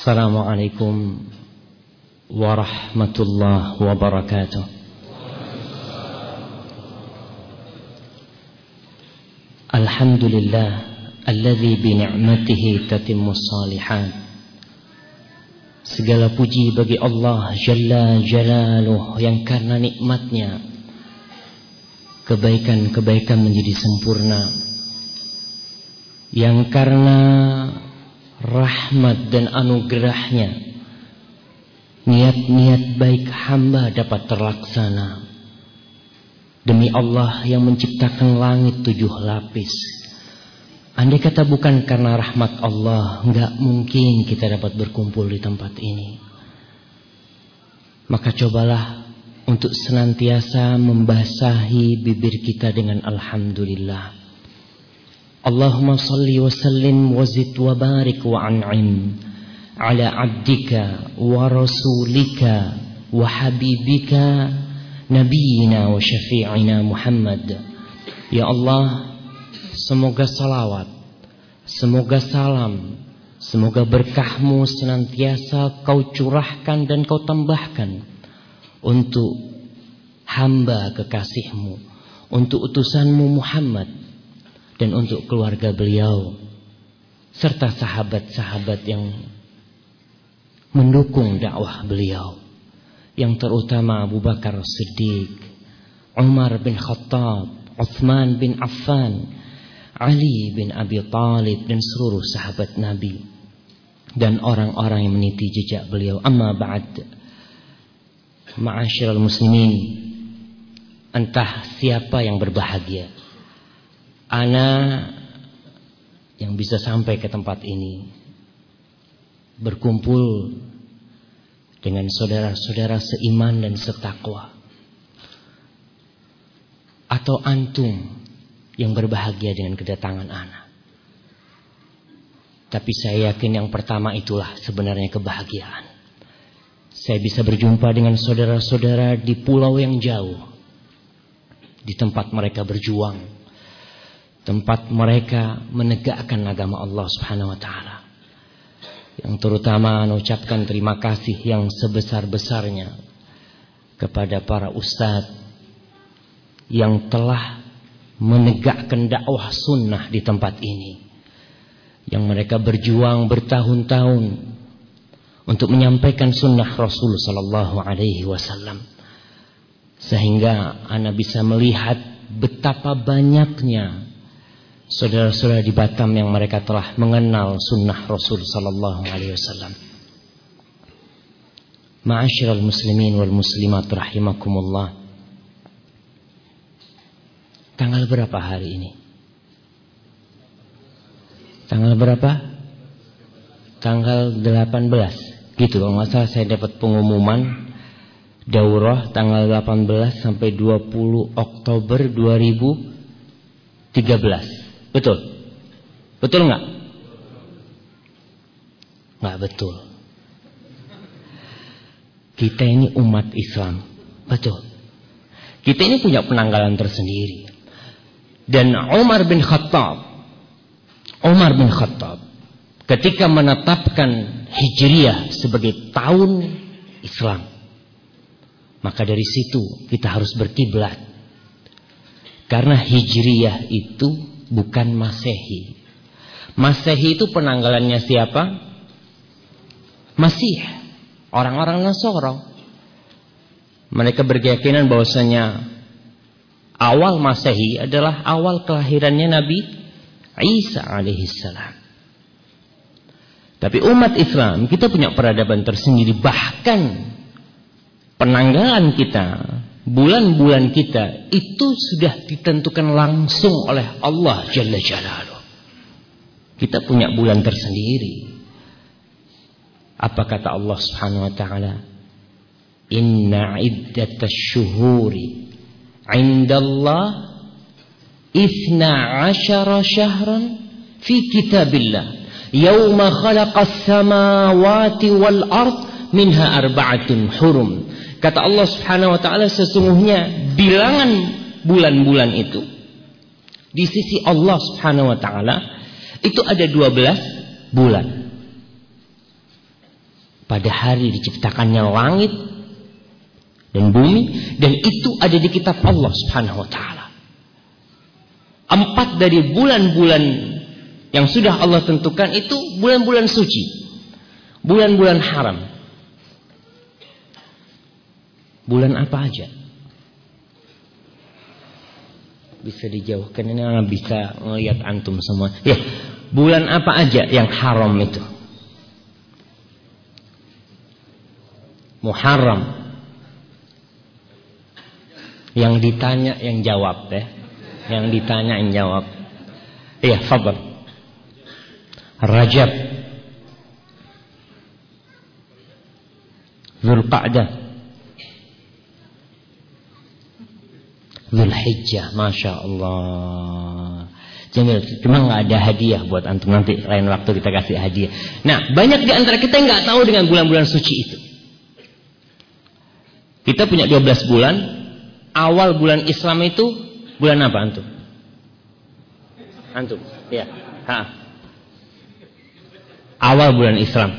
السلام عليكم ورحمة الله وبركاته الحمد لله الذي بنعمته تتم الصالحات Segala puji bagi Allah Jalla Jalaluh yang karena nikmatnya kebaikan-kebaikan menjadi sempurna. Yang karena rahmat dan anugerahnya. Niat-niat baik hamba dapat terlaksana. Demi Allah yang menciptakan langit tujuh lapis. Andai kata bukan karena rahmat Allah nggak mungkin kita dapat berkumpul di tempat ini. Maka cobalah untuk senantiasa membasahi bibir kita dengan Alhamdulillah اللهم صل وسلم وزد وبارك وانعم على عبدك ورسولك وحبيبك نبينا وشفيعنا محمد Ya Allah Semoga salawat Semoga salam Semoga berkahmu senantiasa kau curahkan dan kau tambahkan Untuk hamba kekasihmu Untuk utusanmu Muhammad dan untuk keluarga beliau serta sahabat-sahabat yang mendukung dakwah beliau yang terutama Abu Bakar Siddiq, Umar bin Khattab, Uthman bin Affan, Ali bin Abi Talib dan seluruh sahabat Nabi dan orang-orang yang meniti jejak beliau. Amma ba'd. Ma'asyiral muslimin, entah siapa yang berbahagia Ana yang bisa sampai ke tempat ini berkumpul dengan saudara-saudara seiman dan setakwa atau antum yang berbahagia dengan kedatangan ana. Tapi saya yakin yang pertama itulah sebenarnya kebahagiaan. Saya bisa berjumpa dengan saudara-saudara di pulau yang jauh. Di tempat mereka berjuang tempat mereka menegakkan agama Allah Subhanahu wa taala. Yang terutama mengucapkan terima kasih yang sebesar-besarnya kepada para ustadz yang telah menegakkan dakwah sunnah di tempat ini. Yang mereka berjuang bertahun-tahun untuk menyampaikan sunnah Rasul sallallahu alaihi wasallam. Sehingga Anda bisa melihat betapa banyaknya saudara-saudara di Batam yang mereka telah mengenal sunnah Rasul sallallahu alaihi wasallam. Ma'asyiral muslimin wal muslimat rahimakumullah. Tanggal berapa hari ini? Tanggal berapa? Tanggal 18. Gitu kalau nggak saya dapat pengumuman daurah tanggal 18 sampai 20 Oktober 2013. Betul? Betul nggak? Nggak betul. Kita ini umat Islam. Betul. Kita ini punya penanggalan tersendiri. Dan Umar bin Khattab. Umar bin Khattab. Ketika menetapkan Hijriyah sebagai tahun Islam. Maka dari situ kita harus berkiblat. Karena Hijriyah itu bukan Masehi. Masehi itu penanggalannya siapa? Masih orang-orang Nasoro. Mereka berkeyakinan bahwasanya awal Masehi adalah awal kelahirannya Nabi Isa alaihissalam. Tapi umat Islam kita punya peradaban tersendiri bahkan penanggalan kita bulan-bulan kita itu sudah ditentukan langsung oleh Allah Jalla Jalaluh. Kita punya bulan tersendiri. Apa kata Allah Subhanahu wa taala? Inna iddatash syuhuri 'indallah Isna ashara syahran fi kitabillah Yawma khalaqas samawati wal ard minha arba'atun hurum Kata Allah Subhanahu wa taala sesungguhnya bilangan bulan-bulan itu di sisi Allah Subhanahu wa taala itu ada 12 bulan. pada hari diciptakannya langit dan bumi dan itu ada di kitab Allah Subhanahu wa taala. Empat dari bulan-bulan yang sudah Allah tentukan itu bulan-bulan suci. Bulan-bulan haram. Bulan apa aja? Bisa dijauhkan ini orang bisa melihat antum semua. Ya, bulan apa aja yang haram itu? Muharram. Yang ditanya yang jawab ya. Yang ditanya yang jawab. Iya, fadal. Rajab. Zulqa'dah. Zulhijjah, Masya Allah. Jangan, cuma nggak ada hadiah buat antum nanti lain waktu kita kasih hadiah. Nah, banyak di antara kita nggak tahu dengan bulan-bulan suci itu. Kita punya 12 bulan. Awal bulan Islam itu bulan apa antum? Antum, ya. Ha. Awal bulan Islam.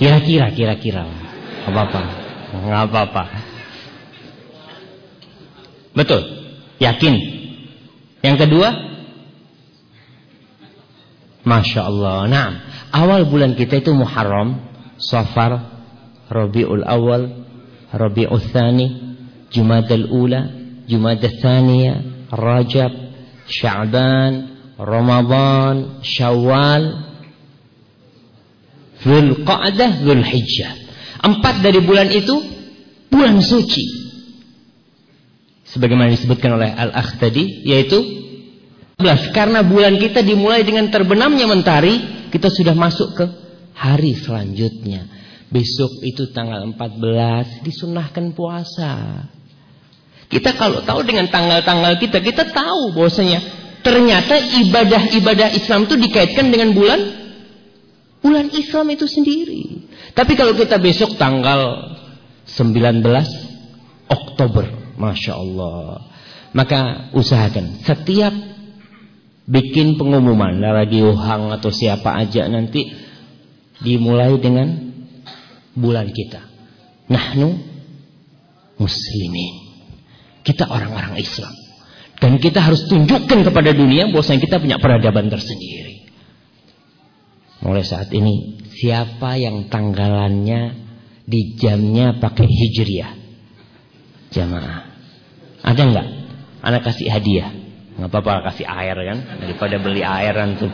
Kira-kira, kira-kira. Apa-apa. Gak apa-apa. Betul. Yakin. Yang kedua. Masya Allah. Nah, awal bulan kita itu Muharram, Safar, Rabiul Awal, Rabiul Thani, Jumadal Ula, Jumadal Thaniya, Rajab, Sya'ban, Ramadan, Syawal, Zulqa'dah, Zulhijjah. Empat dari bulan itu bulan suci. Sebagaimana disebutkan oleh Al-Akh tadi, yaitu 11. Karena bulan kita dimulai dengan terbenamnya mentari, kita sudah masuk ke hari selanjutnya. Besok itu tanggal 14 disunahkan puasa. Kita kalau tahu dengan tanggal-tanggal kita, kita tahu bahwasanya ternyata ibadah-ibadah Islam itu dikaitkan dengan bulan Bulan Islam itu sendiri. Tapi kalau kita besok tanggal 19 Oktober. Masya Allah. Maka usahakan. Setiap bikin pengumuman. Radio Hang atau siapa aja nanti. Dimulai dengan bulan kita. Nahnu muslimin. Kita orang-orang Islam. Dan kita harus tunjukkan kepada dunia bahwasanya kita punya peradaban tersendiri. Mulai saat ini siapa yang tanggalannya di jamnya pakai hijriah? Jamaah. Ada enggak? Anak kasih hadiah. Enggak apa-apa kasih air kan daripada beli air tuh.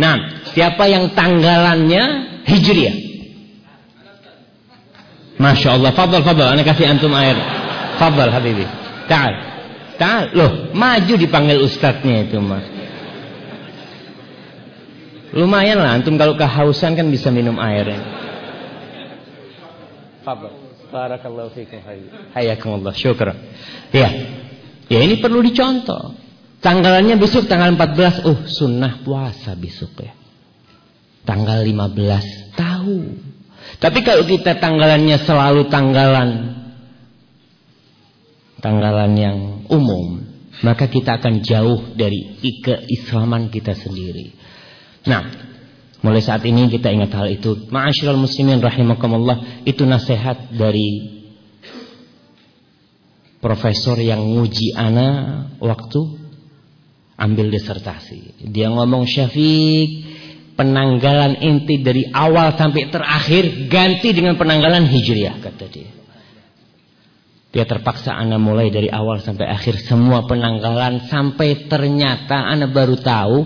Nah, siapa yang tanggalannya hijriah? Masya Allah, fadal fadal, anak kasih antum air. Fadal habibi. Ta'al. Ta'al. Loh, maju dipanggil ustadznya itu mas. Lumayan lah, antum kalau kehausan kan bisa minum air. Ya. Fadal. Barakallahu fikum. Hayakumullah. Syukur. Ya. Ya ini perlu dicontoh. Tanggalannya besok tanggal 14. Oh, sunnah puasa besok ya. Tanggal 15 tahu. Tapi kalau kita tanggalannya selalu tanggalan tanggalan yang umum, maka kita akan jauh dari keislaman kita sendiri. Nah, mulai saat ini kita ingat hal itu. Ma'asyiral muslimin rahimakumullah, itu nasihat dari profesor yang nguji ana waktu ambil disertasi. Dia ngomong Syafiq, penanggalan inti dari awal sampai terakhir ganti dengan penanggalan hijriah kata dia. Dia terpaksa ana mulai dari awal sampai akhir semua penanggalan sampai ternyata ana baru tahu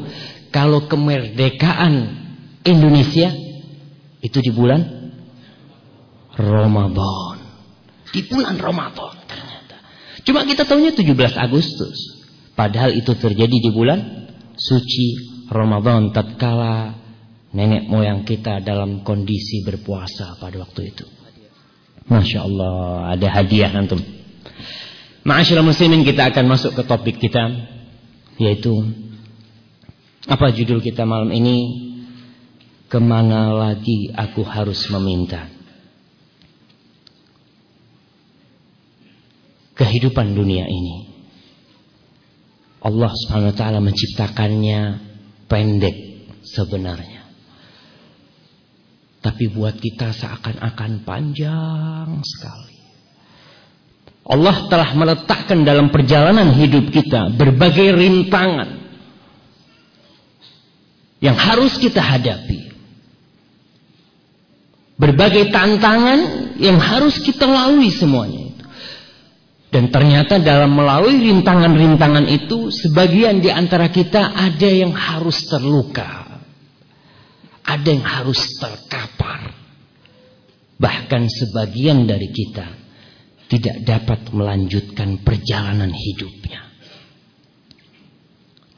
kalau kemerdekaan Indonesia itu di bulan Ramadan. Di bulan Ramadan ternyata. Cuma kita tahunya 17 Agustus. Padahal itu terjadi di bulan suci Ramadan tatkala nenek moyang kita dalam kondisi berpuasa pada waktu itu. Masya Allah ada hadiah antum. Ma'asyiral muslimin kita akan masuk ke topik kita yaitu apa judul kita malam ini? Ke mana lagi aku harus meminta? Kehidupan dunia ini. Allah subhanahu wa ta'ala menciptakannya pendek sebenarnya. Tapi buat kita seakan-akan panjang sekali. Allah telah meletakkan dalam perjalanan hidup kita berbagai rintangan yang harus kita hadapi. Berbagai tantangan yang harus kita lalui semuanya itu. Dan ternyata dalam melalui rintangan-rintangan itu sebagian di antara kita ada yang harus terluka. Ada yang harus terkapar. Bahkan sebagian dari kita tidak dapat melanjutkan perjalanan hidupnya.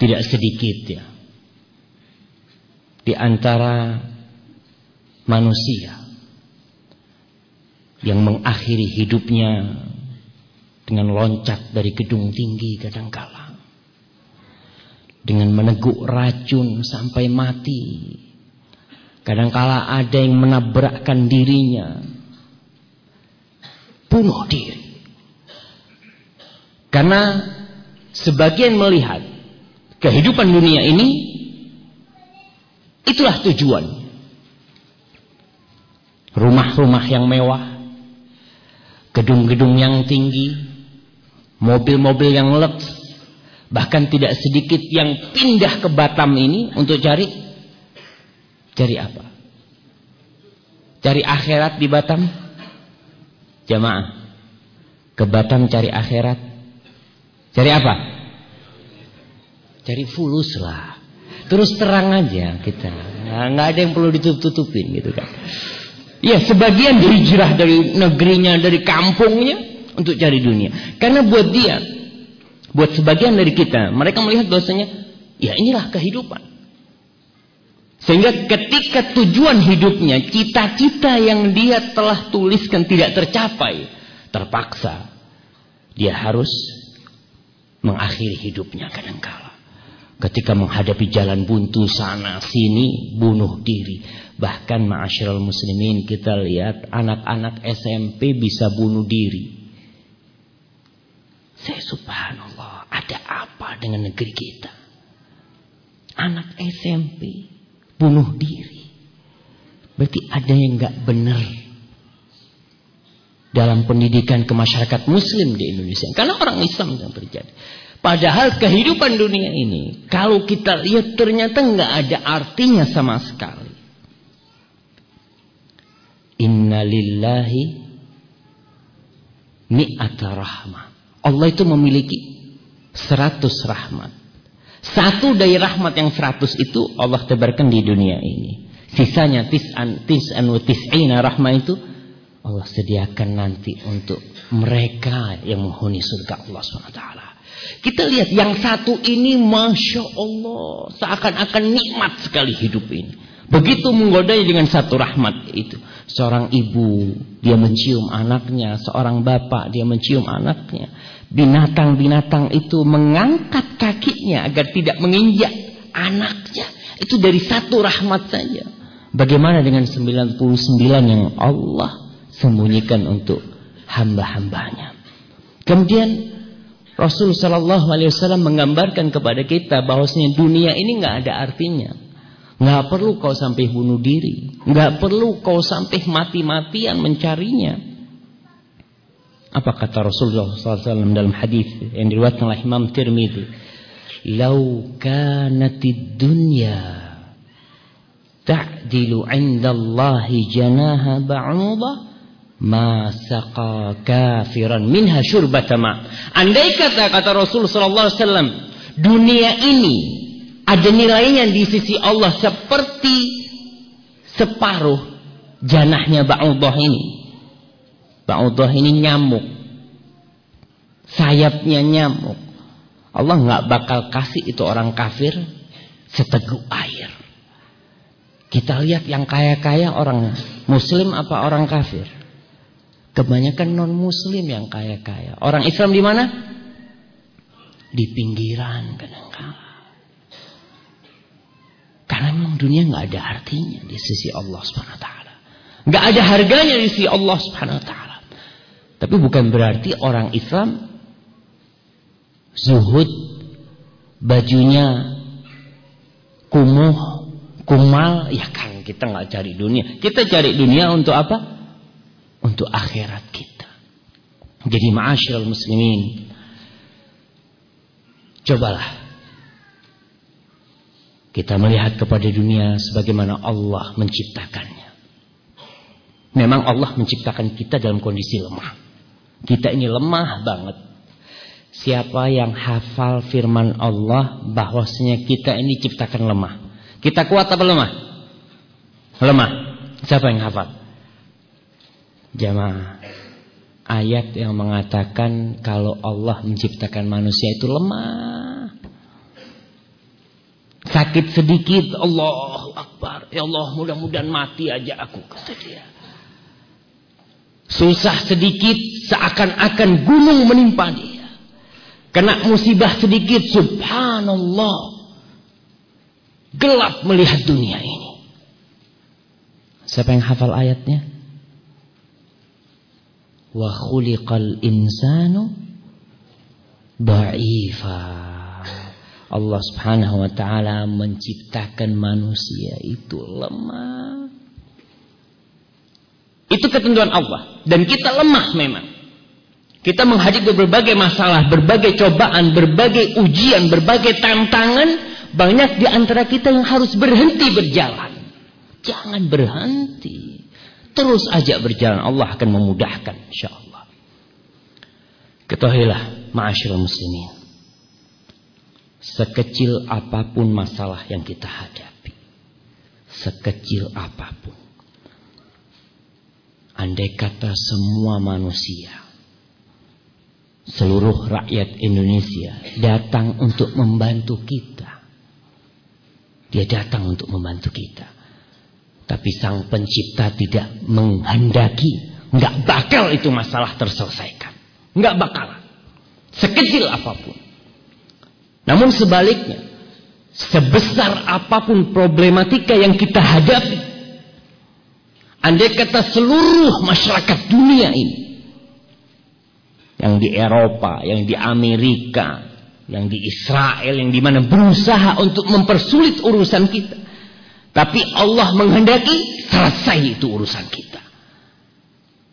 Tidak sedikit ya. Di antara manusia yang mengakhiri hidupnya dengan loncat dari gedung tinggi kadangkala. Dengan meneguk racun sampai mati. Kadangkala ada yang menabrakkan dirinya. Bunuh diri. Karena sebagian melihat kehidupan dunia ini itulah tujuan rumah-rumah yang mewah gedung-gedung yang tinggi, mobil-mobil yang leks, bahkan tidak sedikit yang pindah ke Batam ini untuk cari cari apa? Cari akhirat di Batam? Jamaah. Ke Batam cari akhirat. Cari apa? Cari fulus lah. Terus terang aja kita. Nah, nggak ada yang perlu ditutup-tutupin gitu kan. Ya sebagian hijrah dari negerinya, dari kampungnya untuk cari dunia. Karena buat dia, buat sebagian dari kita, mereka melihat bahwasanya ya inilah kehidupan. Sehingga ketika tujuan hidupnya, cita-cita yang dia telah tuliskan tidak tercapai, terpaksa dia harus mengakhiri hidupnya kadangkala. Ketika menghadapi jalan buntu sana sini bunuh diri. Bahkan ma'asyiral muslimin kita lihat anak-anak SMP bisa bunuh diri. Saya subhanallah, ada apa dengan negeri kita? Anak SMP bunuh diri. Berarti ada yang nggak benar dalam pendidikan ke masyarakat muslim di Indonesia. Karena orang Islam yang terjadi. Padahal kehidupan dunia ini, kalau kita lihat ternyata nggak ada artinya sama sekali. Innalillahi mi'ata rahmah. Allah itu memiliki seratus rahmat. Satu dari rahmat yang seratus itu Allah tebarkan di dunia ini. Sisanya tis'an tis'an wa tis'ina rahmah itu Allah sediakan nanti untuk mereka yang menghuni surga Allah SWT. Kita lihat yang satu ini Masya Allah. Seakan-akan nikmat sekali hidup ini. Begitu menggodai dengan satu rahmat itu. Seorang ibu, dia mencium anaknya. Seorang bapak, dia mencium anaknya. Binatang-binatang itu mengangkat kakinya agar tidak menginjak anaknya. Itu dari satu rahmat saja. Bagaimana dengan 99 yang Allah sembunyikan untuk hamba-hambanya. Kemudian Rasul Shallallahu Alaihi Wasallam menggambarkan kepada kita bahwasanya dunia ini nggak ada artinya. Nggak perlu kau sampai bunuh diri. Nggak perlu kau sampai mati-matian mencarinya. Apa kata Rasulullah SAW dalam hadis yang diriwayatkan oleh Imam Tirmidzi? "Lau kanatid dunya ta'dilu 'inda Allah janaha ba'udah masaqa kafiran minha syurbata ma. Andai kata kata Rasul sallallahu alaihi wasallam, dunia ini ada nilainya di sisi Allah seperti separuh janahnya ba'udah ini. Ba'udah ini nyamuk. Sayapnya nyamuk. Allah nggak bakal kasih itu orang kafir seteguk air. Kita lihat yang kaya-kaya orang muslim apa orang kafir? Kebanyakan non muslim yang kaya-kaya. Orang Islam di mana? Di pinggiran kadang-kala. Karena memang dunia nggak ada artinya di sisi Allah Subhanahu wa taala. Nggak ada harganya di sisi Allah Subhanahu wa taala. Tapi bukan berarti orang Islam zuhud bajunya kumuh, kumal, ya kan kita nggak cari dunia. Kita cari dunia untuk apa? Untuk akhirat kita. Jadi ma'asyiral muslimin. Cobalah kita melihat kepada dunia sebagaimana Allah menciptakannya. Memang Allah menciptakan kita dalam kondisi lemah. Kita ini lemah banget. Siapa yang hafal firman Allah bahwasanya kita ini ciptakan lemah. Kita kuat apa lemah? Lemah. Siapa yang hafal? Jamaah. Ayat yang mengatakan kalau Allah menciptakan manusia itu lemah. Sakit sedikit, Allah Akbar. Ya Allah, mudah-mudahan mati aja aku, kata. Susah sedikit, seakan-akan gunung menimpa dia. Kena musibah sedikit, subhanallah gelap melihat dunia ini. Siapa yang hafal ayatnya? Wa khuliqal insanu dha'ifa. Allah Subhanahu wa taala menciptakan manusia itu lemah. Itu ketentuan Allah dan kita lemah memang. Kita menghadapi berbagai masalah, berbagai cobaan, berbagai ujian, berbagai tantangan banyak di antara kita yang harus berhenti berjalan. Jangan berhenti. Terus aja berjalan. Allah akan memudahkan insyaAllah. Ketahuilah ma'asyil muslimin. Sekecil apa pun masalah yang kita hadapi. Sekecil apa pun. Andai kata semua manusia seluruh rakyat Indonesia datang untuk membantu kita. Dia datang untuk membantu kita. Tapi sang pencipta tidak menghendaki. Nggak bakal itu masalah terselesaikan. Nggak bakal. Sekecil apa pun. Namun sebaliknya. Sebesar apa pun problematika yang kita hadapi. Andai kata seluruh masyarakat dunia ini. Yang di Eropa, yang di Amerika, yang di Israel yang di mana berusaha untuk mempersulit urusan kita. Tapi Allah menghendaki selesai itu urusan kita.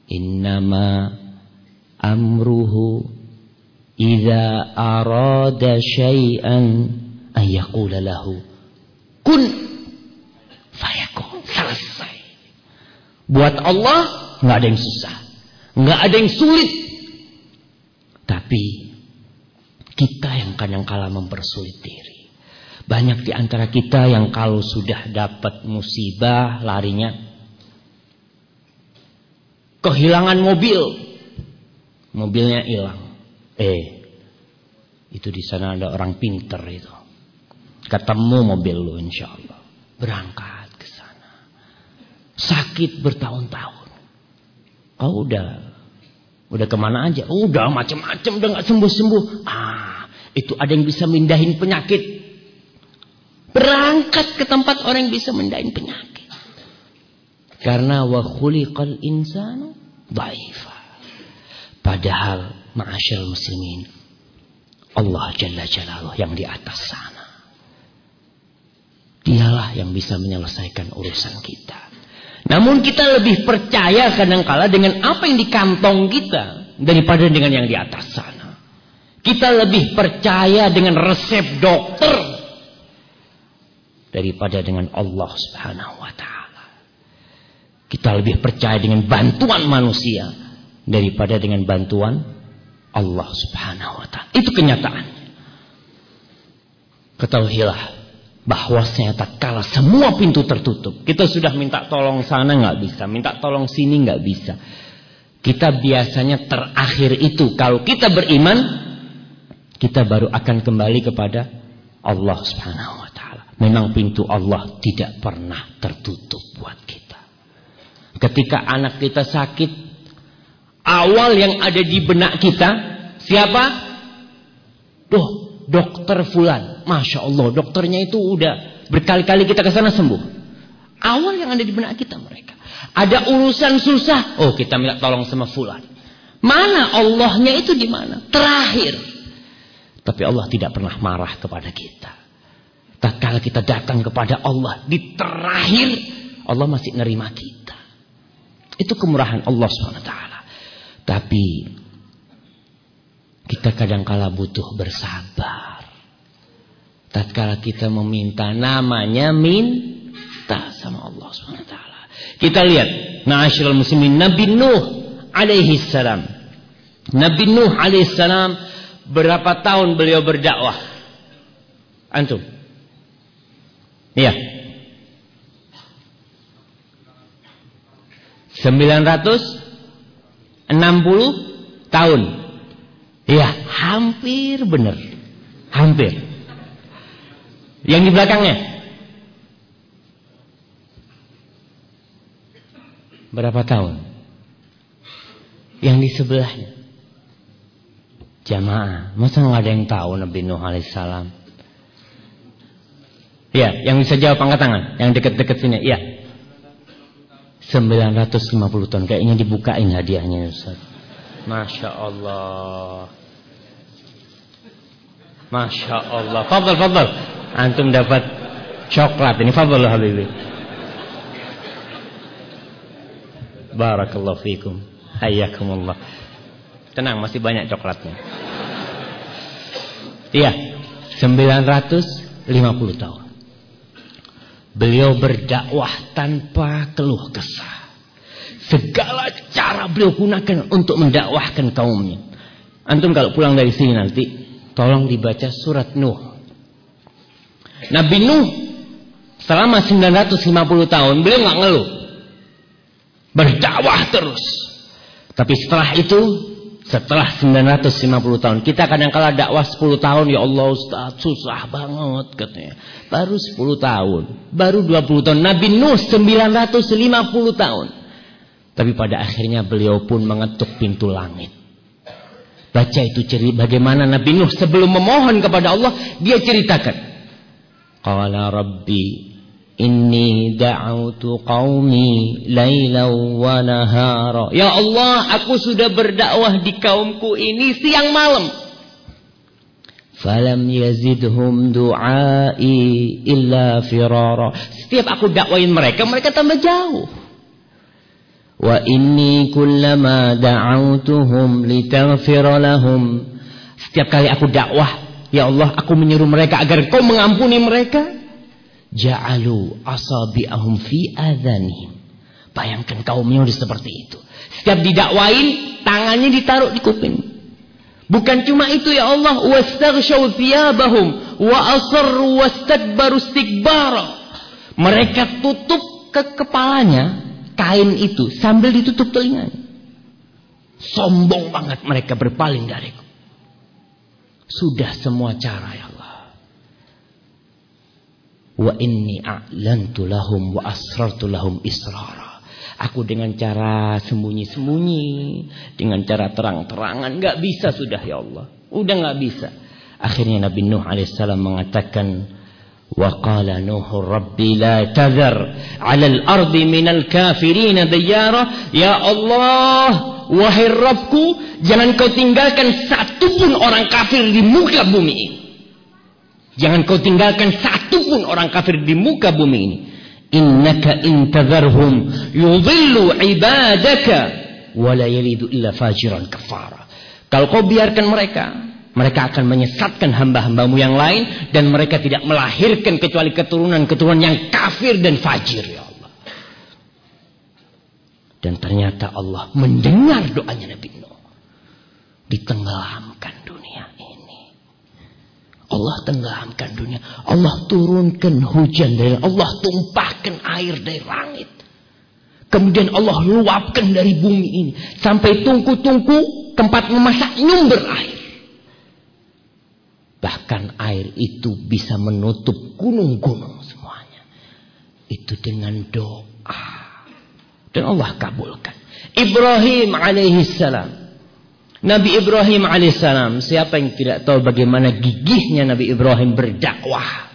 Innama amruhu idza arada syai'an ayyaqula lahu kun fayakun. Selesai. Buat Allah nggak ada yang susah, nggak ada yang sulit. Tapi kita yang kadang kala mempersulit diri. Banyak di antara kita yang kalau sudah dapat musibah larinya kehilangan mobil. Mobilnya hilang. Eh, itu di sana ada orang pinter itu. Ketemu mobil lu insya Allah. Berangkat ke sana. Sakit bertahun-tahun. Kau udah Udah ke mana aja? Udah macam-macam udah nggak sembuh-sembuh. Ah, itu ada yang bisa mindahin penyakit. Berangkat ke tempat orang yang bisa mindahin penyakit. Karena wa khuliqal insanu dhaifa. Padahal ma'asyal muslimin Allah Jalla Jalaluh yang di atas sana. Dialah yang bisa menyelesaikan urusan kita. Namun kita lebih percaya kadangkala dengan apa yang di kantong kita daripada dengan yang di atas sana. Kita lebih percaya dengan resep dokter daripada dengan Allah Subhanahu wa taala. Kita lebih percaya dengan bantuan manusia daripada dengan bantuan Allah Subhanahu wa taala. Itu kenyataan. Ketahuilah bahwasanya tak kalah semua pintu tertutup. Kita sudah minta tolong sana nggak bisa, minta tolong sini nggak bisa. Kita biasanya terakhir itu kalau kita beriman, kita baru akan kembali kepada Allah Subhanahu wa. Memang pintu Allah tidak pernah tertutup buat kita. Ketika anak kita sakit, awal yang ada di benak kita siapa? Duh, dokter fulan. Masya Allah, dokternya itu udah berkali-kali kita ke sana sembuh. Awal yang ada di benak kita mereka. Ada urusan susah, oh kita minta tolong sama fulan. Mana Allahnya itu di mana? Terakhir. Tapi Allah tidak pernah marah kepada kita. Tatkala kita datang kepada Allah di terakhir Allah masih nerima kita. Itu kemurahan Allah SWT. Tapi kita kadangkala butuh bersabar. Tatkala kita meminta namanya minta sama Allah SWT. Kita lihat Ma'asyiral muslimin Nabi Nuh alaihi salam. Nabi Nuh alaihi salam berapa tahun beliau berdakwah? Antum? Iya. 960 tahun. Iya, hampir benar. Hampir. Yang di belakangnya? Berapa tahun? Yang di sebelahnya? Jamaah. Masa nggak ada yang tahu Nabi Nuh alaihissalam? Iya, yang bisa jawab angkat tangan. Yang dekat-dekat sini. Iya. 950 ton. Kayaknya dibukain hadiahnya Ustaz. Masya Allah. Masya Allah. Fadal, fadal. Antum dapat coklat. Ini fadal Habibi. Barakallahu fikum. Hayyakumullah. Tenang, masih banyak coklatnya. Iya. 950 tahun. Beliau berdakwah tanpa keluh kesah. Segala cara beliau gunakan untuk mendakwahkan kaumnya. Antum kalau pulang dari sini nanti, tolong dibaca surat Nuh. Nabi Nuh selama 950 tahun beliau nggak ngeluh. Berdakwah terus. Tapi setelah itu setelah 950 tahun. Kita kadang kala dakwah 10 tahun. Ya Allah Ustaz susah banget katanya. Baru 10 tahun. Baru 20 tahun. Nabi Nuh 950 tahun. Tapi pada akhirnya beliau pun mengetuk pintu langit. Baca itu cerita bagaimana Nabi Nuh sebelum memohon kepada Allah. Dia ceritakan. Qala Rabbi Inni da'autu qaumi lailan wa nahara. Ya Allah, aku sudah berdakwah di kaumku ini siang malam. Falam yazidhum du'ai illa firara. Setiap aku dakwain mereka, mereka tambah jauh. Wa inni kullama da'autuhum litaghfira lahum. Setiap kali aku dakwah, ya Allah, aku menyuruh mereka agar kau mengampuni mereka ja'alu asabi'ahum fi adhanihim. Bayangkan kaumnya udah seperti itu. Setiap didakwain, tangannya ditaruh di kuping. Bukan cuma itu ya Allah, wastaghshaw thiyabahum wa asarru wastakbaru istikbara. Mereka tutup ke kepalanya kain itu sambil ditutup telinganya. Sombong banget mereka berpaling dariku. Sudah semua cara ya Allah. Wa inni a'lantu lahum wa asrartu lahum israra. Aku dengan cara sembunyi-sembunyi, dengan cara terang-terangan, nggak bisa sudah ya Allah. Udah nggak bisa. Akhirnya Nabi Nuh alaihissalam mengatakan, Wa qala Nuh Rabbi la tazar 'ala al-ardi min al-kafirin diyara. Ya Allah, wahai Rabbku, jangan kau tinggalkan satu pun orang kafir di muka bumi ini. Jangan kau tinggalkan satu pun orang kafir di muka bumi ini. Innaka intadharhum yudhillu ibadaka wala yalidu illa fajiran kafara. Kalau kau biarkan mereka, mereka akan menyesatkan hamba-hambamu yang lain dan mereka tidak melahirkan kecuali keturunan-keturunan yang kafir dan fajir ya Allah. Dan ternyata Allah mendengar doanya Nabi Nuh. Ditenggelamkan. Allah tenggelamkan dunia. Allah turunkan hujan dari Allah tumpahkan air dari langit. Kemudian Allah luapkan dari bumi ini. Sampai tungku-tungku tempat memasak nyumber air. Bahkan air itu bisa menutup gunung-gunung semuanya. Itu dengan doa. Dan Allah kabulkan. Ibrahim alaihissalam Nabi Ibrahim alaihissalam. Siapa yang tidak tahu bagaimana gigihnya Nabi Ibrahim berdakwah.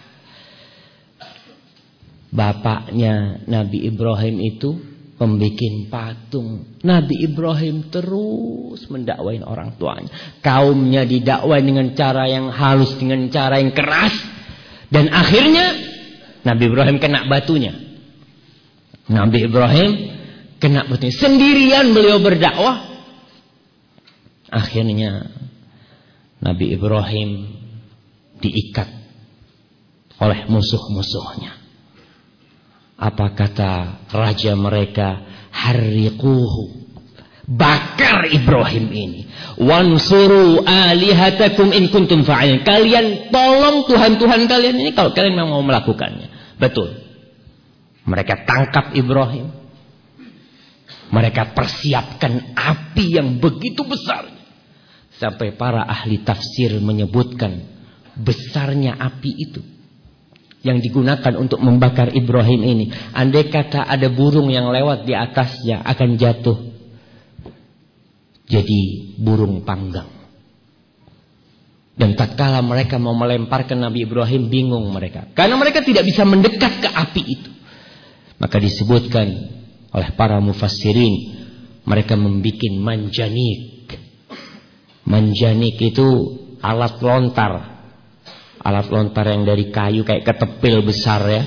Bapaknya Nabi Ibrahim itu pembikin patung. Nabi Ibrahim terus mendakwain orang tuanya. Kaumnya didakwain dengan cara yang halus, dengan cara yang keras. Dan akhirnya Nabi Ibrahim kena batunya. Nabi Ibrahim kena batunya. Sendirian beliau berdakwah. Akhirnya Nabi Ibrahim diikat oleh musuh-musuhnya. Apa kata raja mereka? Harriquhu bakar Ibrahim ini. Wansuru alihatakum in kuntum fa'ilin. Kalian tolong Tuhan-Tuhan kalian ini kalau kalian memang mau melakukannya. Betul. Mereka tangkap Ibrahim. Mereka persiapkan api yang begitu besar. Sampai para ahli tafsir menyebutkan besarnya api itu. Yang digunakan untuk membakar Ibrahim ini. Andai kata ada burung yang lewat di atasnya akan jatuh jadi burung panggang. Dan tatkala mereka mau melemparkan Nabi Ibrahim bingung mereka. Karena mereka tidak bisa mendekat ke api itu. Maka disebutkan oleh para mufassirin. Mereka membuat manjanik. Manjanik itu alat lontar. Alat lontar yang dari kayu kayak ketepil besar ya.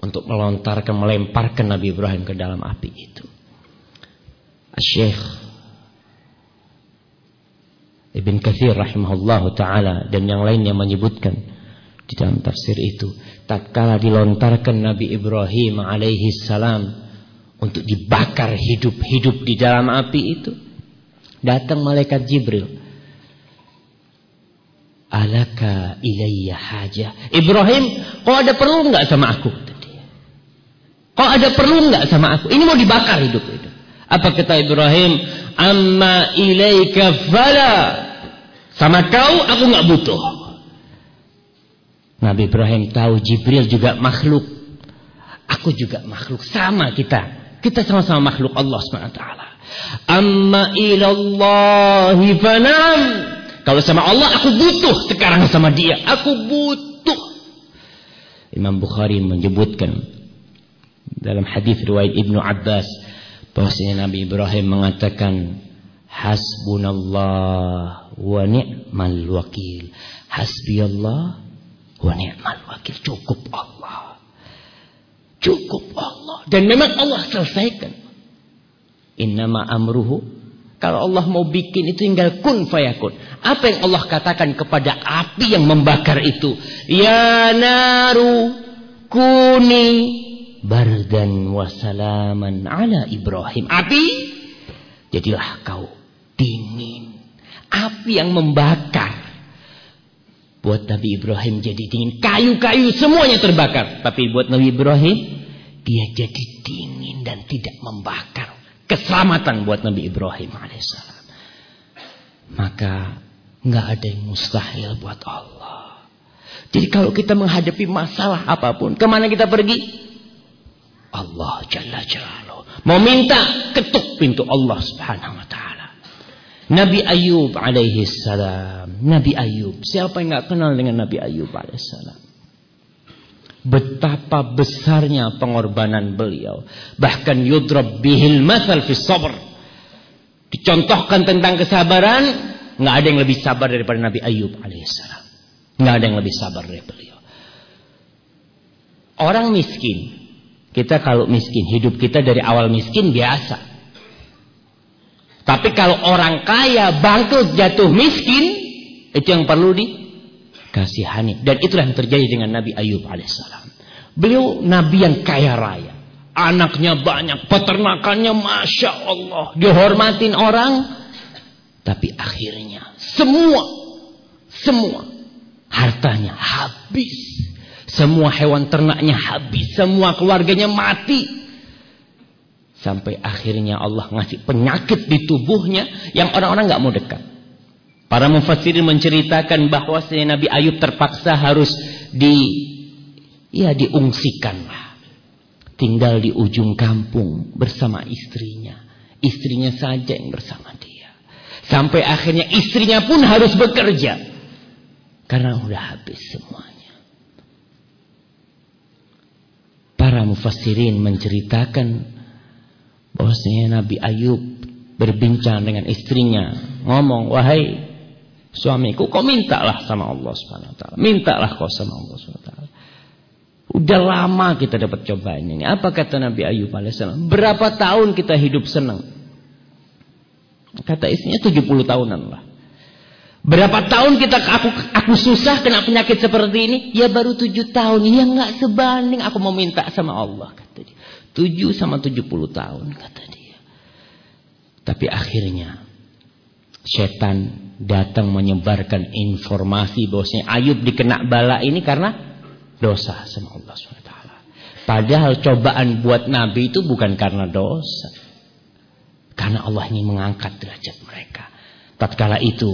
Untuk melontarkan, melemparkan Nabi Ibrahim ke dalam api itu. Syekh Ibn Kathir rahimahullah ta'ala dan yang lainnya menyebutkan di dalam tafsir itu tatkala dilontarkan Nabi Ibrahim alaihi salam untuk dibakar hidup-hidup di dalam api itu datang malaikat Jibril alaka ilayya haja Ibrahim kau ada perlu enggak sama aku kau ada perlu enggak sama aku ini mau dibakar hidup itu apa kata Ibrahim amma ilaika fala sama kau aku nggak butuh. Nabi Ibrahim tahu Jibril juga makhluk. Aku juga makhluk. Sama kita. Kita sama-sama makhluk Allah SWT. Amma ilallahi fanam. Kalau sama Allah aku butuh sekarang sama dia. Aku butuh. Imam Bukhari menyebutkan dalam hadis riwayat Ibnu Abbas bahwasanya Nabi Ibrahim mengatakan hasbunallah wa ni'mal wakil. Hasbiyallah wa ni'mal wakil. Cukup Allah. Cukup Allah. Dan memang Allah selesaikan. Innama amruhu. Kalau Allah mau bikin itu tinggal kun fayakun. Apa yang Allah katakan kepada api yang membakar itu? Ya naru kuni bardan wasalaman ala Ibrahim. Api, jadilah kau dingin api yang membakar. Buat Nabi Ibrahim jadi dingin. Kayu-kayu semuanya terbakar. Tapi buat Nabi Ibrahim, dia jadi dingin dan tidak membakar. Keselamatan buat Nabi Ibrahim alaihissalam. Maka nggak ada yang mustahil buat Allah. Jadi kalau kita menghadapi masalah apa pun, ke mana kita pergi? Allah Jalla Jalla. Mau minta, ketuk pintu Allah Subhanahu Wa Taala. Nabi Ayub alaihi salam. Nabi Ayub. Siapa yang nggak kenal dengan Nabi Ayub alaihi salam? Betapa besarnya pengorbanan beliau. Bahkan yudrab bihil masal fi sabr. Dicontohkan tentang kesabaran, nggak ada yang lebih sabar daripada Nabi Ayub alaihissalam. Nggak ada yang lebih sabar dari beliau. Orang miskin, kita kalau miskin, hidup kita dari awal miskin biasa. Tapi kalau orang kaya bangkrut jatuh miskin, itu yang perlu dikasihani. Dan itulah yang terjadi dengan Nabi Ayub alaihissalam. Beliau nabi yang kaya raya. Anaknya banyak, peternakannya masya Allah, dihormatin orang. Tapi akhirnya semua, semua hartanya habis. Semua hewan ternaknya habis, semua keluarganya mati. Sampai akhirnya Allah ngasih penyakit di tubuhnya yang orang-orang nggak mau dekat. Para mufassirin menceritakan bahwa Nabi Ayub terpaksa harus di ya diungsikan. Tinggal di ujung kampung bersama istrinya. Istrinya saja yang bersama dia. Sampai akhirnya istrinya pun harus bekerja. Karena udah habis semuanya. Para mufassirin menceritakan bahwasanya Nabi Ayub berbincang dengan istrinya, ngomong, "Wahai Suamiku kau mintalah sama Allah Subhanahu wa taala. Mintalah kau sama Allah Subhanahu wa taala. Udah lama kita dapat cobain ini. Apa kata Nabi Ayub alaihissalam? Berapa tahun kita hidup senang? Kata istrinya 70 tahunan lah. Berapa tahun kita aku aku susah kena penyakit seperti ini? Ya baru 7 tahun. Ya nggak sebanding aku mau minta sama Allah kata dia. 7 sama 70 tahun kata dia. Tapi akhirnya setan datang menyebarkan informasi bahwasanya Ayub dikena bala ini karena dosa sama Allah SWT. Padahal cobaan buat Nabi itu bukan karena dosa. Karena Allah ingin mengangkat derajat mereka. Tatkala itu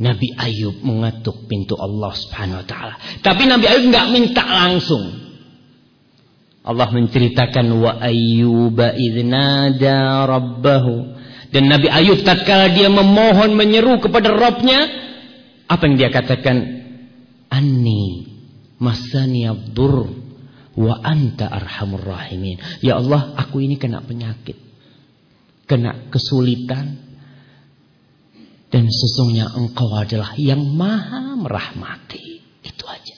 Nabi Ayub mengetuk pintu Allah Subhanahu wa taala. Tapi Nabi Ayub nggak minta langsung. Allah menceritakan wa ayyuba idnada rabbahu dan Nabi Ayub tatkala dia memohon menyeru kepada Robnya, apa yang dia katakan? Anni masani abdur wa anta arhamur rahimin. Ya Allah, aku ini kena penyakit. Kena kesulitan. Dan sesungguhnya engkau adalah yang maha merahmati. Itu aja.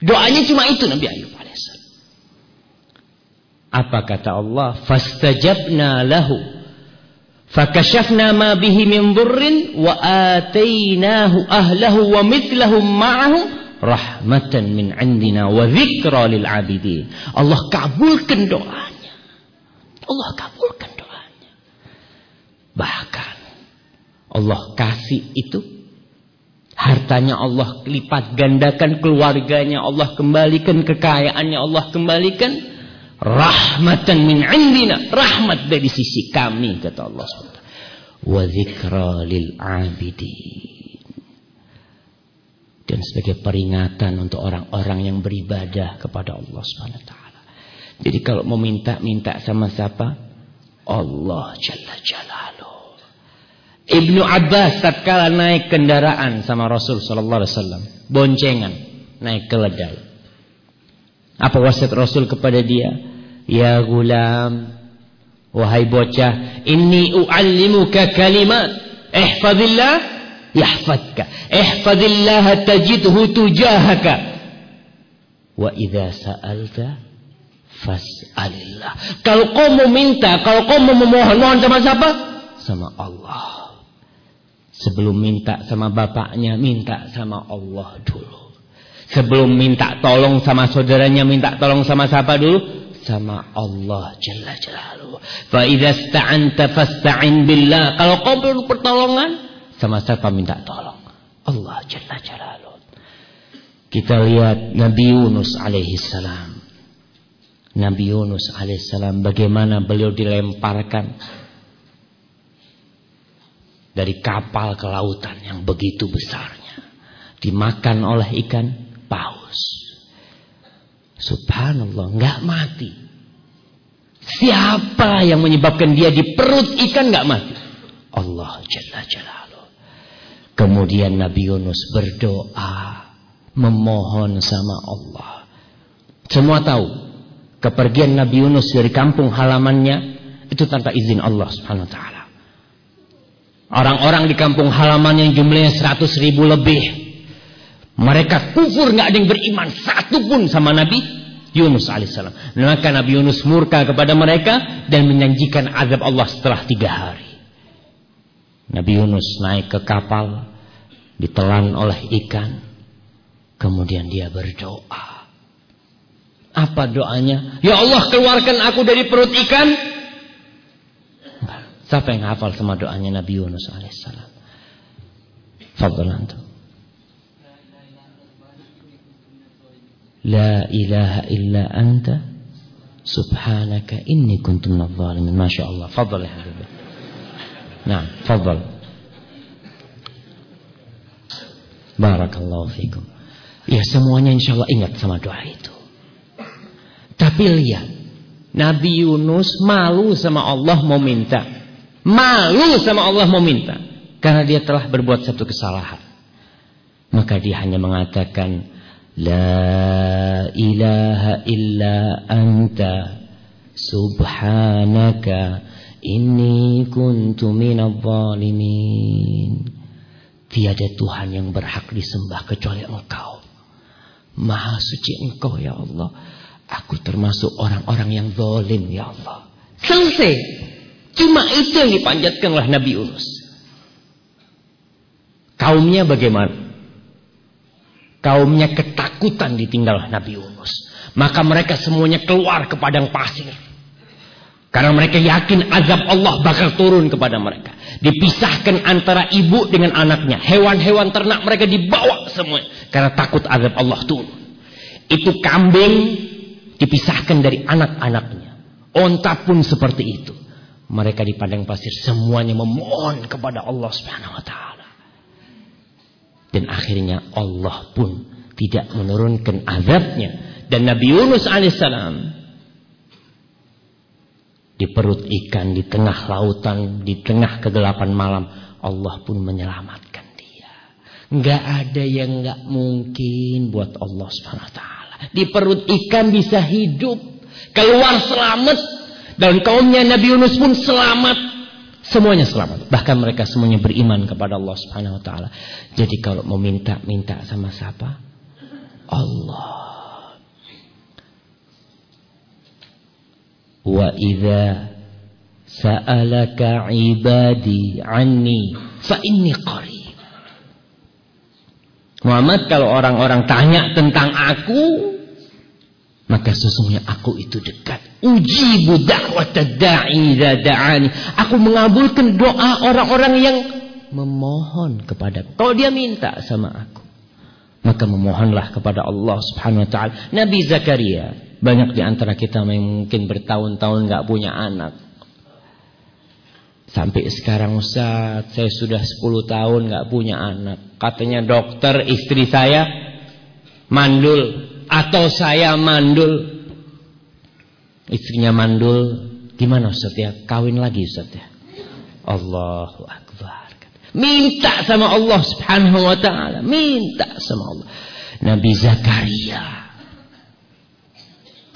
Doanya cuma itu Nabi Ayub alaihissalam. Apa kata Allah? Fastajabna lahu Fakashafna ma bihi min dhurrin wa atainahu ahlahu wa mithlahum ma'ahu rahmatan min indina wa dzikra lil abidin. Allah kabulkan doanya. Allah kabulkan doanya. Bahkan Allah kasih itu hartanya Allah lipat gandakan keluarganya Allah kembalikan kekayaannya Allah kembalikan rahmatan min indina. Rahmat dari sisi kami kata Allah SWT wa dzikra lil abidin. Dan sebagai peringatan untuk orang-orang yang beribadah kepada Allah SWT jadi kalau mau minta-minta sama siapa? Allah Jalla Jalaluh. Ibnu Abbas tatkala naik kendaraan sama Rasul sallallahu alaihi wasallam boncengan naik keledai apa wasiat Rasul kepada dia? Ya gulam, wahai bocah, inni uallimuka kalimat. Ihfazillah yahfazka. Ihfazillah tajidhu tujahaka. Wa idza sa'alta fas'alillah. Kalau kau mau minta, kalau kau mau memohon, mohon sama siapa? Sama Allah. Sebelum minta sama bapaknya, minta sama Allah dulu. Sebelum minta tolong sama saudaranya, minta tolong sama siapa dulu? Sama Allah Jalla Jalaluhu. Fa idza sta'anta fasta'in billah. Kalau kau perlu pertolongan, sama siapa minta tolong? Allah Jalla Jalaluhu. Kita lihat Nabi Yunus alaihi salam. Nabi Yunus alaihi salam bagaimana beliau dilemparkan dari kapal ke lautan yang begitu besarnya. Dimakan oleh ikan paus. Subhanallah, nggak mati. Siapa yang menyebabkan dia di perut ikan nggak mati? Allah Jalla Jalaluh. Kemudian Nabi Yunus berdoa, memohon sama Allah. Semua tahu, kepergian Nabi Yunus dari kampung halamannya itu tanpa izin Allah Subhanahu wa taala. Orang-orang di kampung halaman yang jumlahnya 100 ribu lebih mereka kufur nggak ada yang beriman satu pun sama Nabi Yunus alaihissalam. Maka Nabi Yunus murka kepada mereka dan menjanjikan azab Allah setelah tiga hari. Nabi Yunus naik ke kapal, ditelan oleh ikan, kemudian dia berdoa. Apa doanya? Ya Allah keluarkan aku dari perut ikan. Siapa yang hafal sama doanya Nabi Yunus alaihissalam? Fadlan antum. La ilaha illa anta subhanaka inni kuntu minadh dhalimin. Masyaallah. Fadhal ya Habib. Nah, fadhal. Barakallahu fikum. Ya semuanya insya Allah ingat sama doa itu. Tapi lihat. Nabi Yunus malu sama Allah mau minta. Malu sama Allah mau minta. Karena dia telah berbuat satu kesalahan. Maka dia hanya mengatakan. لا إله إلا أنت سبحانك إني كنت من الظالمين Tiada Tuhan yang berhak disembah kecuali Engkau. Maha suci Engkau ya Allah. Aku termasuk orang-orang yang zalim ya Allah. Selesai. Cuma itu yang dipanjatkan oleh Nabi Yunus. Kaumnya bagaimana? Kaumnya ketakutan ditinggal Nabi Yunus. Maka mereka semuanya keluar ke padang pasir. Karena mereka yakin azab Allah bakal turun kepada mereka. Dipisahkan antara ibu dengan anaknya. Hewan-hewan ternak mereka dibawa semua. Karena takut azab Allah turun. Itu kambing dipisahkan dari anak-anaknya. Onta pun seperti itu. Mereka di padang pasir semuanya memohon kepada Allah Subhanahu wa taala. Dan akhirnya Allah pun tidak menurunkan azabnya dan Nabi Yunus alaihissalam di perut ikan di tengah lautan di tengah kegelapan malam Allah pun menyelamatkan dia. Enggak ada yang enggak mungkin buat Allah wa taala. Di perut ikan bisa hidup, keluar selamat dan kaumnya Nabi Yunus pun selamat Semuanya selamat. Bahkan mereka semuanya beriman kepada Allah Subhanahu wa taala. Jadi kalau mau minta, minta sama siapa? Allah. Wa idza sa'alaka 'ibadi 'anni fa inni qarib. Muhammad kalau orang-orang tanya tentang aku, maka sesungguhnya aku itu dekat. Uji budak da'i da'ani. Aku mengabulkan doa orang-orang yang memohon kepada Kalau dia minta sama aku. Maka memohonlah kepada Allah subhanahu wa ta'ala. Nabi Zakaria. Banyak di antara kita yang mungkin bertahun-tahun nggak punya anak. Sampai sekarang Ustaz, saya sudah 10 tahun nggak punya anak. Katanya dokter istri saya mandul atau saya mandul. Istrinya mandul. Gimana Ustaz ya? Kawin lagi Ustaz ya? Allahu Akbar. Minta sama Allah subhanahu wa ta'ala. Minta sama Allah. Nabi Zakaria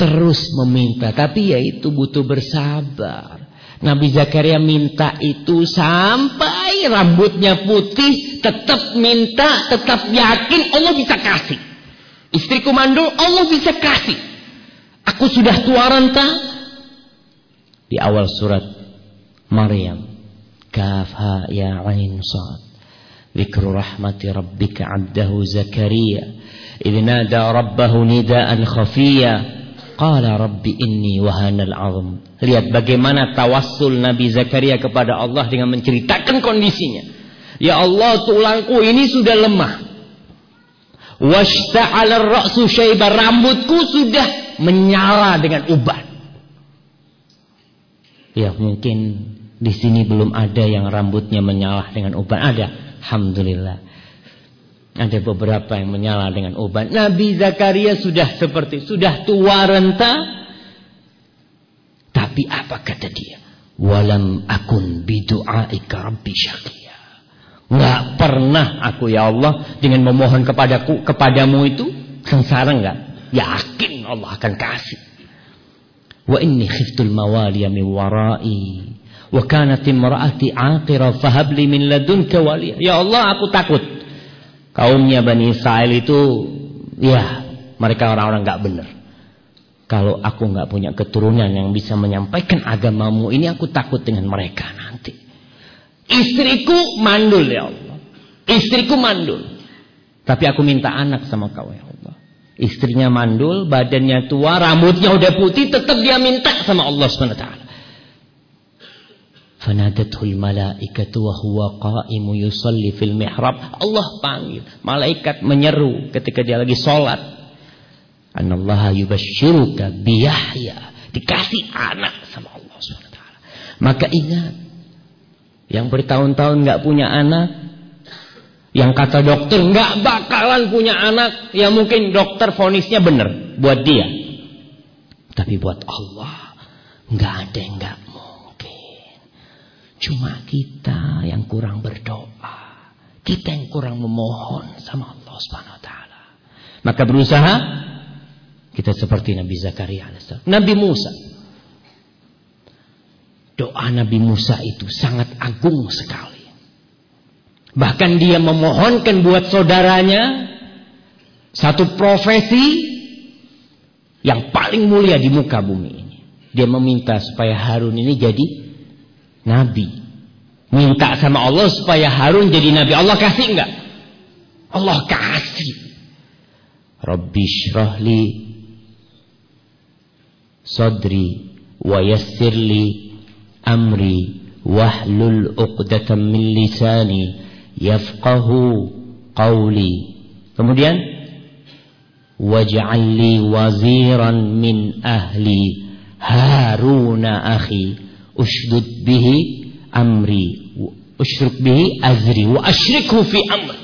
terus meminta. Tapi ya itu butuh bersabar. Nabi Zakaria minta itu sampai rambutnya putih tetap minta tetap yakin Allah bisa kasih Istriku mandul, Allah bisa kasih. Aku sudah tua renta. Di awal surat Maryam. Kafha ya ain sad. Zikru rahmati rabbika abdahu Zakaria. Idh nada rabbahu nidaan khafiyya. Qala rabbi inni wahanal azm. Lihat bagaimana tawassul Nabi Zakaria kepada Allah dengan menceritakan kondisinya. Ya Allah tulangku ini sudah lemah. Washta'ala ra'su syaiba. Rambutku sudah menyala dengan uban. Ya mungkin di sini belum ada yang rambutnya menyala dengan uban. Ada. Alhamdulillah. Ada beberapa yang menyala dengan uban. Nabi Zakaria sudah seperti sudah tua renta. Tapi apa kata dia? Walam akun bidu'aika rabbi syaqi. Nggak pernah aku ya Allah dengan memohon kepadaku kepadamu itu sengsara nggak? Yakin Allah akan kasih. Wa inni khiftul mawaliya min warai wa kanat imraati aqira fahab li min ladunka waliya. Ya Allah aku takut. Kaumnya Bani Israel itu ya mereka orang-orang nggak benar. Kalau aku nggak punya keturunan yang bisa menyampaikan agamamu ini aku takut dengan mereka nanti. Istriku mandul ya Allah. Istriku mandul. Tapi aku minta anak sama kau ya Allah. Istrinya mandul, badannya tua, rambutnya udah putih, tetap dia minta sama Allah SWT. Fanadatul malaikatu wa huwa qaimu yusalli fil mihrab. Allah panggil. Malaikat menyeru ketika dia lagi sholat. Anallaha yubashiruka biyahya. Dikasih anak sama Allah SWT. Maka ingat yang bertahun-tahun nggak punya anak, yang kata dokter nggak bakalan punya anak, ya mungkin dokter fonisnya benar buat dia. Tapi buat Allah nggak ada yang nggak mungkin. Cuma kita yang kurang berdoa, kita yang kurang memohon sama Allah Subhanahu Wa Taala. Maka berusaha kita seperti Nabi Zakaria Nabi Musa Doa Nabi Musa itu sangat agung sekali. Bahkan dia memohonkan buat saudaranya satu profesi yang paling mulia di muka bumi ini. Dia meminta supaya Harun ini jadi nabi. Minta sama Allah supaya Harun jadi nabi. Allah kasih enggak? Allah kasih. Rabbi syrahli sadri wa yassirli amri wahlul uqdatan min lisani yafqahu qawli. Kemudian waj'al li waziran min ahli Haruna akhi ushdud bihi amri usyruk bihi azri asyrikhu fi amri.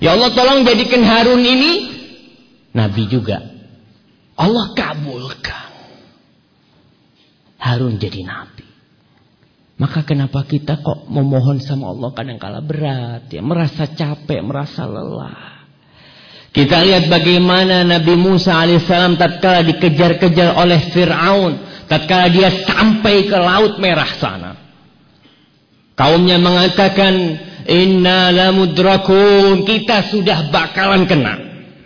Ya Allah tolong jadikan Harun ini nabi juga. Allah kabulkan. Harun jadi nabi. Maka kenapa kita kok memohon sama Allah kadang kala berat ya, merasa capek, merasa lelah. Kita lihat bagaimana Nabi Musa alaihissalam tatkala dikejar-kejar oleh Fir'aun, tatkala dia sampai ke laut merah sana. Kaumnya mengatakan, "Inna lamudrakun." Kita sudah bakalan kena.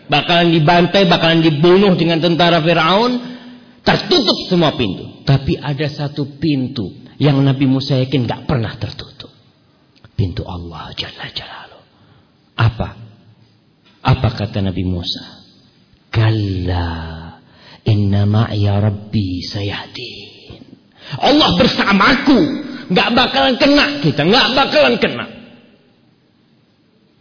Bakalan dibantai, bakalan dibunuh dengan tentara Firaun. Tertutup semua pintu. Tapi ada satu pintu yang Nabi Musa yakin gak pernah tertutup. Pintu Allah Jalla Jalaluh. Apa? Apa kata Nabi Musa? Kalla inna ma'ya rabbi sayahdin. Allah bersamaku. Gak bakalan kena kita. Gak bakalan kena.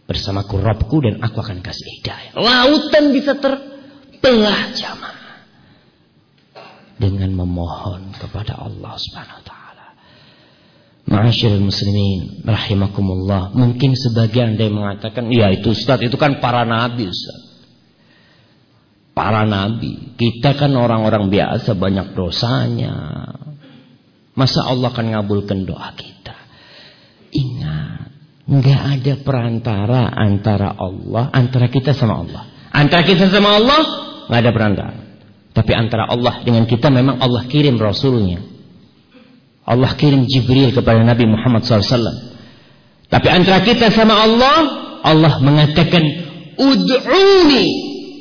Bersamaku Robku dan aku akan kasih hidayah. Lautan bisa terbelah jamaah. Dengan memohon kepada Allah subhanahu wa ta'ala. Ma'asyil muslimin rahimakumullah. Mungkin sebagian ada mengatakan, "Ya itu Ustaz, itu kan para nabi, Ustaz." Para nabi. Kita kan orang-orang biasa banyak dosanya. Masa Allah akan ngabulkan doa kita? Ingat, nggak ada perantara antara Allah, antara kita sama Allah. Antara kita sama Allah nggak ada perantara. Tapi antara Allah dengan kita memang Allah kirim Rasulnya. Allah kirim Jibril kepada Nabi Muhammad SAW. Tapi antara kita sama Allah, Allah mengatakan, Ud'uni.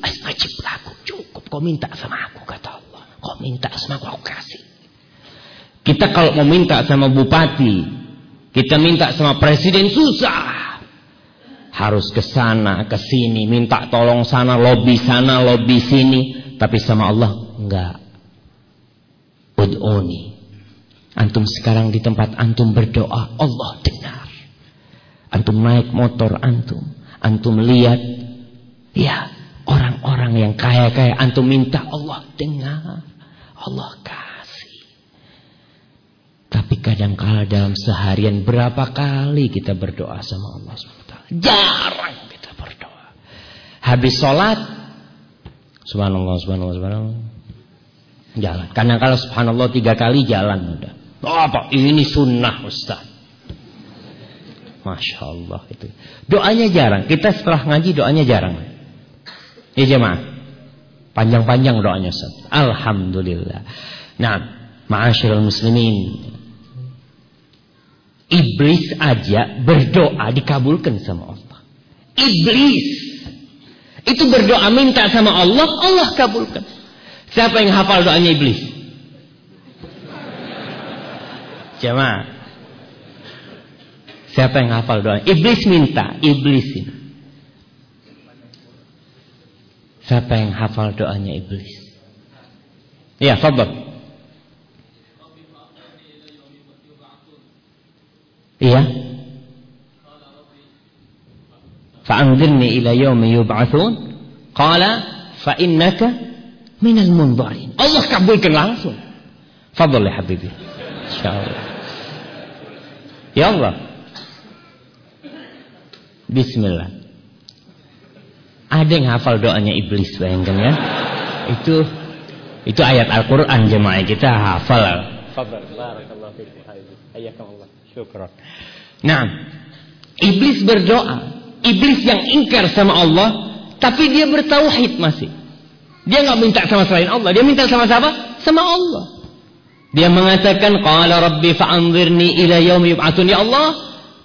Astajib laku. Cukup kau minta sama aku, kata Allah. Kau minta sama aku, aku kasih. Kita kalau mau minta sama bupati, kita minta sama presiden susah. Harus ke sana, ke sini, minta tolong sana, lobby sana, lobby sini. Tapi sama Allah, enggak. Ud'uni. Antum sekarang di tempat antum berdoa, Allah dengar. Antum naik motor antum, antum lihat, ya orang-orang yang kaya-kaya, antum minta Allah dengar, Allah kasih. Tapi kadang kala dalam seharian berapa kali kita berdoa sama Allah SWT. Jarang kita berdoa. Habis sholat, subhanallah, subhanallah, subhanallah. Jalan. Karena kalau subhanallah tiga kali jalan udah. Apa? Ini sunnah Ustaz. Masya Allah itu. Doanya jarang. Kita setelah ngaji doanya jarang. Ya jemaah. Panjang-panjang doanya Ustaz. Alhamdulillah. Nah, ma'asyiral muslimin. Iblis aja berdoa dikabulkan sama Allah. Iblis. Itu berdoa minta sama Allah, Allah kabulkan. Siapa yang hafal doanya iblis? Jemaah. Siapa yang hafal doa? Iblis minta, iblis ini. Siapa yang hafal doanya iblis? Ya, fadal. Iya. Fa'anzirni ila yawmi yub'atsun. Qala fa innaka minal munzarin. Allah kabulkan langsung. Fadal ya habibi. Insyaallah. Ya Allah. Bismillah. Ada yang hafal doanya iblis bayangkan ya. Itu itu ayat Al-Qur'an jemaah kita hafal. Nah, iblis berdoa, iblis yang ingkar sama Allah, tapi dia bertauhid masih. Dia nggak minta sama selain Allah, dia minta sama siapa? Sama Allah. Dia mengatakan qala rabbi fa'anzirni ila yaumi yub'atsun ya Allah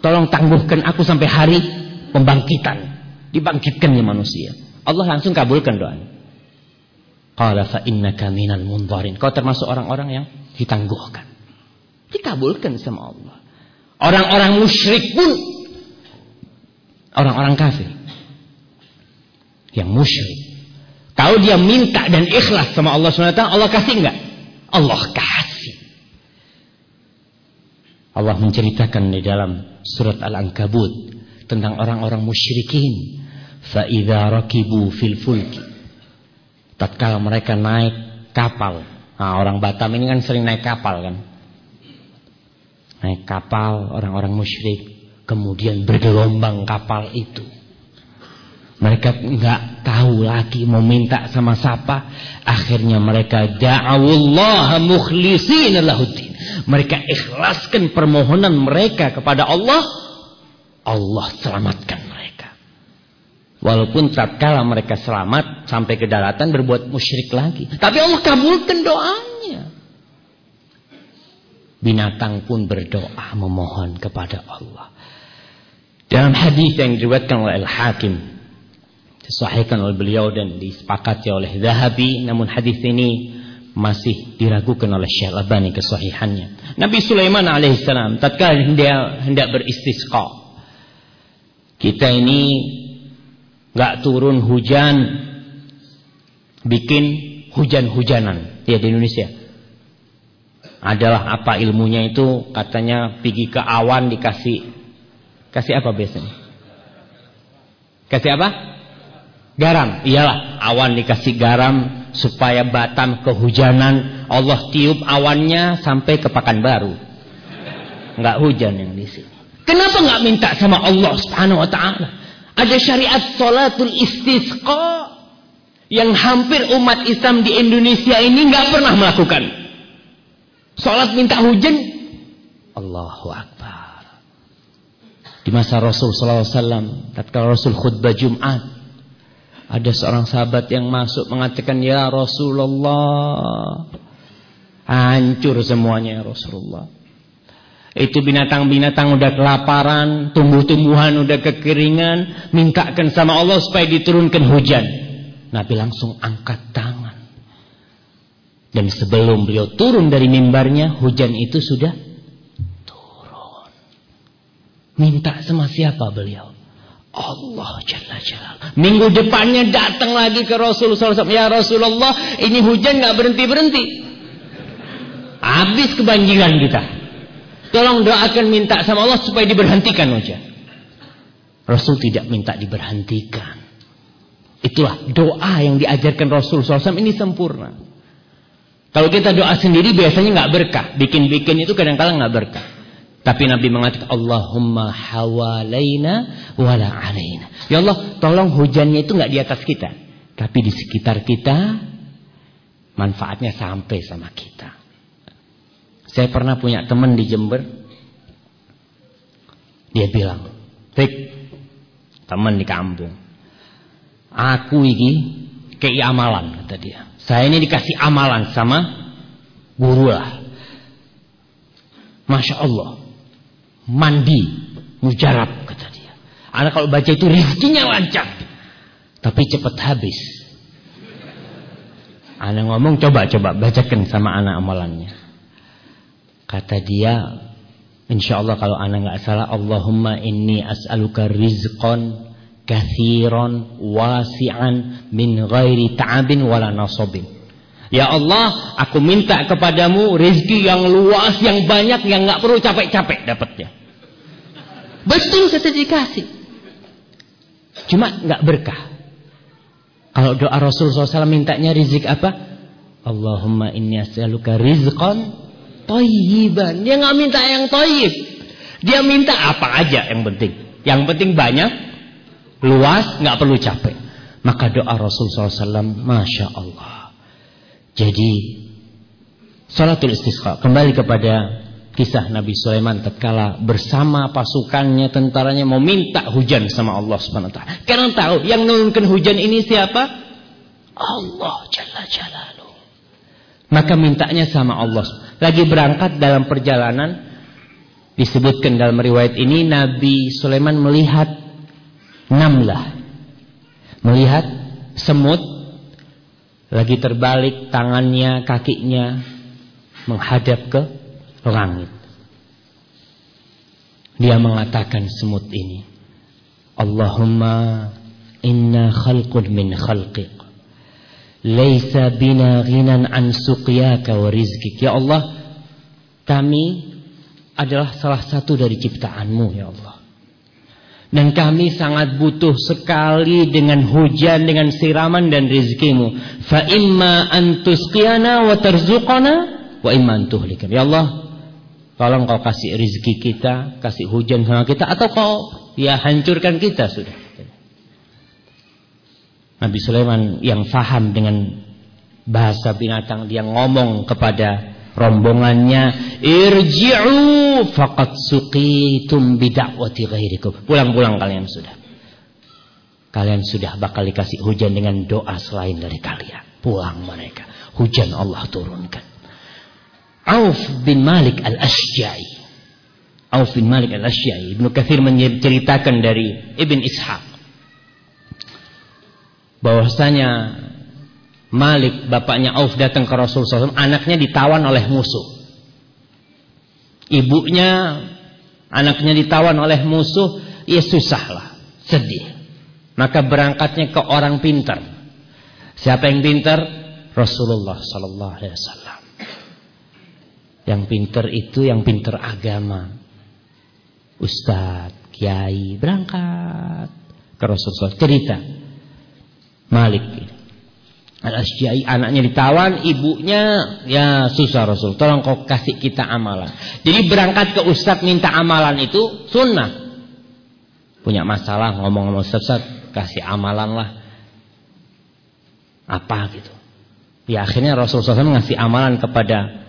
tolong tangguhkan aku sampai hari pembangkitan. Dibangkitkannya manusia. Allah langsung kabulkan doanya. Qala fa innaka minal mundharin. Kau termasuk orang-orang yang ditangguhkan. Dikabulkan sama Allah. Orang-orang musyrik pun orang-orang kafir yang musyrik. Kalau dia minta dan ikhlas sama Allah SWT, Allah kasih enggak? Allah kasih. Allah menceritakan di dalam surat Al-Ankabut tentang orang-orang musyrikin. Fa'idha rakibu fil fulki. Tatkala mereka naik kapal. Nah, orang Batam ini kan sering naik kapal kan. Naik kapal orang-orang musyrik. Kemudian bergelombang kapal itu. Mereka enggak tahu lagi mau minta sama siapa. Akhirnya mereka da'awullah mukhlisin lahuddin. Mereka ikhlaskan permohonan mereka kepada Allah. Allah selamatkan mereka. Walaupun tatkala mereka selamat sampai ke daratan berbuat musyrik lagi. Tapi Allah kabulkan doanya. Binatang pun berdoa memohon kepada Allah. Dalam hadis yang diriwayatkan oleh Al-Hakim disahihkan oleh beliau dan disepakati oleh Zahabi. Namun hadis ini masih diragukan oleh Syekh Albani kesahihannya. Nabi Sulaiman alaihissalam tatkala dia hendak beristisqa kita ini nggak turun hujan bikin hujan-hujanan. Ya di Indonesia. Adalah apa ilmunya itu? Katanya pergi ke awan dikasih kasih apa biasanya? Kasih apa Garam, iyalah awan dikasih garam supaya Batam kehujanan. Allah tiup awannya sampai ke Baru, Enggak hujan yang di sini. Kenapa enggak minta sama Allah Subhanahu wa taala? Ada syariat salatul istisqa yang hampir umat Islam di Indonesia ini enggak pernah melakukan. Salat minta hujan Allahu akbar. Di masa Rasul sallallahu alaihi wasallam, tatkala Rasul khutbah Jumat, ada seorang sahabat yang masuk mengatakan, Ya Rasulullah. Hancur semuanya ya Rasulullah. Itu binatang-binatang udah kelaparan, tumbuh-tumbuhan udah kekeringan, mintakan sama Allah supaya diturunkan hujan. Nabi langsung angkat tangan. Dan sebelum beliau turun dari mimbarnya, hujan itu sudah turun. Minta sama siapa beliau? Allah Jalla Jalla. Minggu depannya datang lagi ke Rasulullah SAW. Ya Rasulullah, ini hujan nggak berhenti-berhenti. Habis kebanjiran kita. Tolong doakan minta sama Allah supaya diberhentikan hujan. Rasul tidak minta diberhentikan. Itulah doa yang diajarkan Rasul SAW ini sempurna. Kalau kita doa sendiri biasanya nggak berkah. Bikin-bikin itu kadang-kadang nggak berkah. Tapi Nabi mengatakan Allahumma hawalaina wala alaina. Ya Allah, tolong hujannya itu nggak di atas kita, tapi di sekitar kita manfaatnya sampai sama kita. Saya pernah punya teman di Jember. Dia bilang, "Tik, teman di kampung. Aku ini kei amalan," kata dia. Saya ini dikasih amalan sama guru lah. Masya Allah mandi mujarab kata dia. Anak kalau baca itu rezekinya lancar. Tapi cepat habis. Anak ngomong coba-coba bacakan sama anak amalannya. Kata dia, insya Allah kalau anak nggak salah, Allahumma inni as'aluka rizqan kathiran wasi'an min ghairi ta'abin wala nasobin. Ya Allah, aku minta kepadamu rezeki yang luas, yang banyak, yang nggak perlu capek-capek dapatnya. Betul kata dikasih. Cuma nggak berkah. Kalau doa Rasul SAW mintanya rizik apa? Allahumma inni as'aluka rizqan toyiban. Dia nggak minta yang toyib. Dia minta apa aja yang penting. Yang penting banyak, luas, nggak perlu capek. Maka doa Rasul SAW, Masya Allah. Jadi Salatul istisqa Kembali kepada kisah Nabi Sulaiman tatkala bersama pasukannya tentaranya mau minta hujan sama Allah Subhanahu wa taala. Karena tahu yang menurunkan hujan ini siapa? Allah Jalla Jalaluhu. Maka mintanya sama Allah. Lagi berangkat dalam perjalanan Disebutkan dalam riwayat ini Nabi Sulaiman melihat namlah. Melihat semut lagi terbalik tangannya, kakinya menghadap ke langit. Dia mengatakan semut ini, Allahumma inna khalqun min khalqiq. Laisa bina ghinan an suqyaka wa rizkik. Ya Allah, kami adalah salah satu dari ciptaanmu ya Allah. Dan kami sangat butuh sekali dengan hujan, dengan siraman dan rizkimu. Fa imma antusqiyana wa tarzuqana wa imma antuhlikan. Ya Allah, Tolong kau kasih rizki kita, kasih hujan sama kita, atau kau ya hancurkan kita sudah. Nabi Sulaiman yang faham dengan bahasa binatang, dia ngomong kepada rombongannya, irji'u faqad suqitum bida'wati ghairikum. Pulang-pulang kalian sudah. Kalian sudah bakal dikasih hujan dengan doa selain dari kalian. Pulang mereka. Hujan Allah turunkan. Auf bin Malik al-Ashja'i. Auf bin Malik al-Ashja'i. Ibnu Kathir menceritakan dari Ibn Ishaq. Bahwasanya Malik, bapaknya Auf datang ke Rasulullah SAW. Anaknya ditawan oleh musuh. Ibunya, anaknya ditawan oleh musuh. Ya susahlah, sedih. Maka berangkatnya ke orang pintar. Siapa yang pintar? Rasulullah Sallallahu Alaihi Wasallam. Yang pinter itu yang pinter agama. Ustadz, kiai, berangkat ke Rasulullah. Cerita. Malik. Al-Asyai anaknya ditawan, ibunya ya susah Rasul. Tolong kau kasih kita amalan. Jadi berangkat ke Ustadz minta amalan itu sunnah. Punya masalah ngomong-ngomong Ustadz, kasih amalan lah. Apa gitu. Ya akhirnya Rasulullah SAW ngasih amalan kepada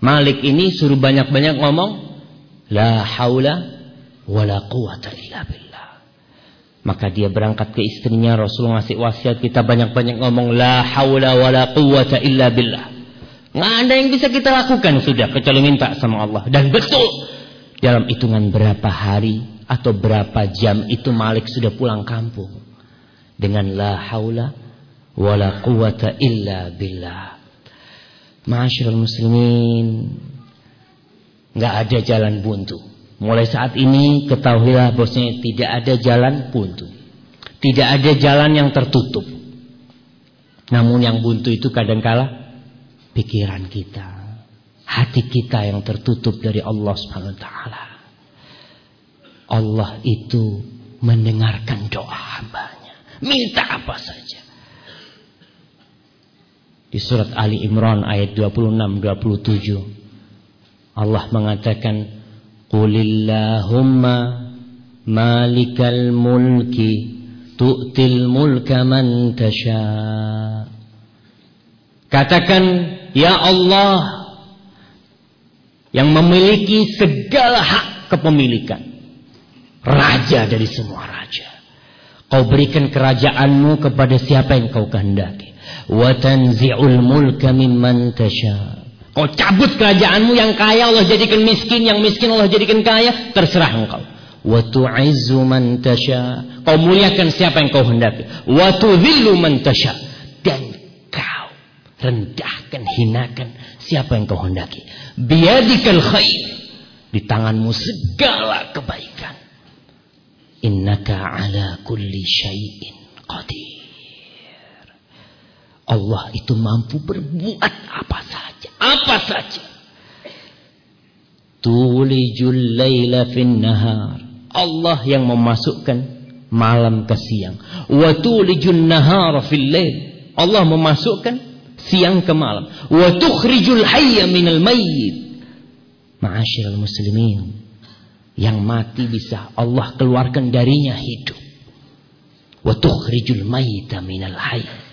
Malik ini suruh banyak-banyak ngomong la haula wala quwata illa billah. Maka dia berangkat ke istrinya Rasulullah ngasih wasiat kita banyak-banyak ngomong la haula wala quwata illa billah. Nggak ada yang bisa kita lakukan sudah kecuali minta sama Allah dan betul dalam hitungan berapa hari atau berapa jam itu Malik sudah pulang kampung dengan la haula wala quwata illa billah. Masyarul muslimin nggak ada jalan buntu. Mulai saat ini ketahuilah bosnya tidak ada jalan buntu. Tidak ada jalan yang tertutup. Namun yang buntu itu kadangkala pikiran kita, hati kita yang tertutup dari Allah Subhanahu wa taala. Allah itu mendengarkan doa hambanya. Minta apa saja. Di surat Ali Imran ayat 26-27 Allah mengatakan Qulillahumma malikal mulki tu'til mulka man tasha. Katakan Ya Allah yang memiliki segala hak kepemilikan Raja dari semua raja. Kau berikan kerajaanmu kepada siapa yang kau kehendaki. Wa mulka mimman tasha. Kau cabut kerajaanmu yang kaya Allah jadikan miskin, yang miskin Allah jadikan kaya, terserah engkau. Wa tu'izzu man tasha. Kau muliakan siapa yang kau hendaki. Wa tudhillu man tasha. Dan kau rendahkan, hinakan siapa yang kau hendaki. Biadikal khair. Di tanganmu segala kebaikan. Innaka ala kulli syai'in qadir. Allah itu mampu berbuat apa saja. Apa saja. Tulijul layla fin nahar. Allah yang memasukkan malam ke siang. Wa tulijun nahar fil layl. Allah memasukkan siang ke malam. Wa tukhrijul hayya minal mayyit. Ma'asyiral muslimin. Yang mati bisa Allah keluarkan darinya hidup. Wa tukhrijul mayyita minal hayy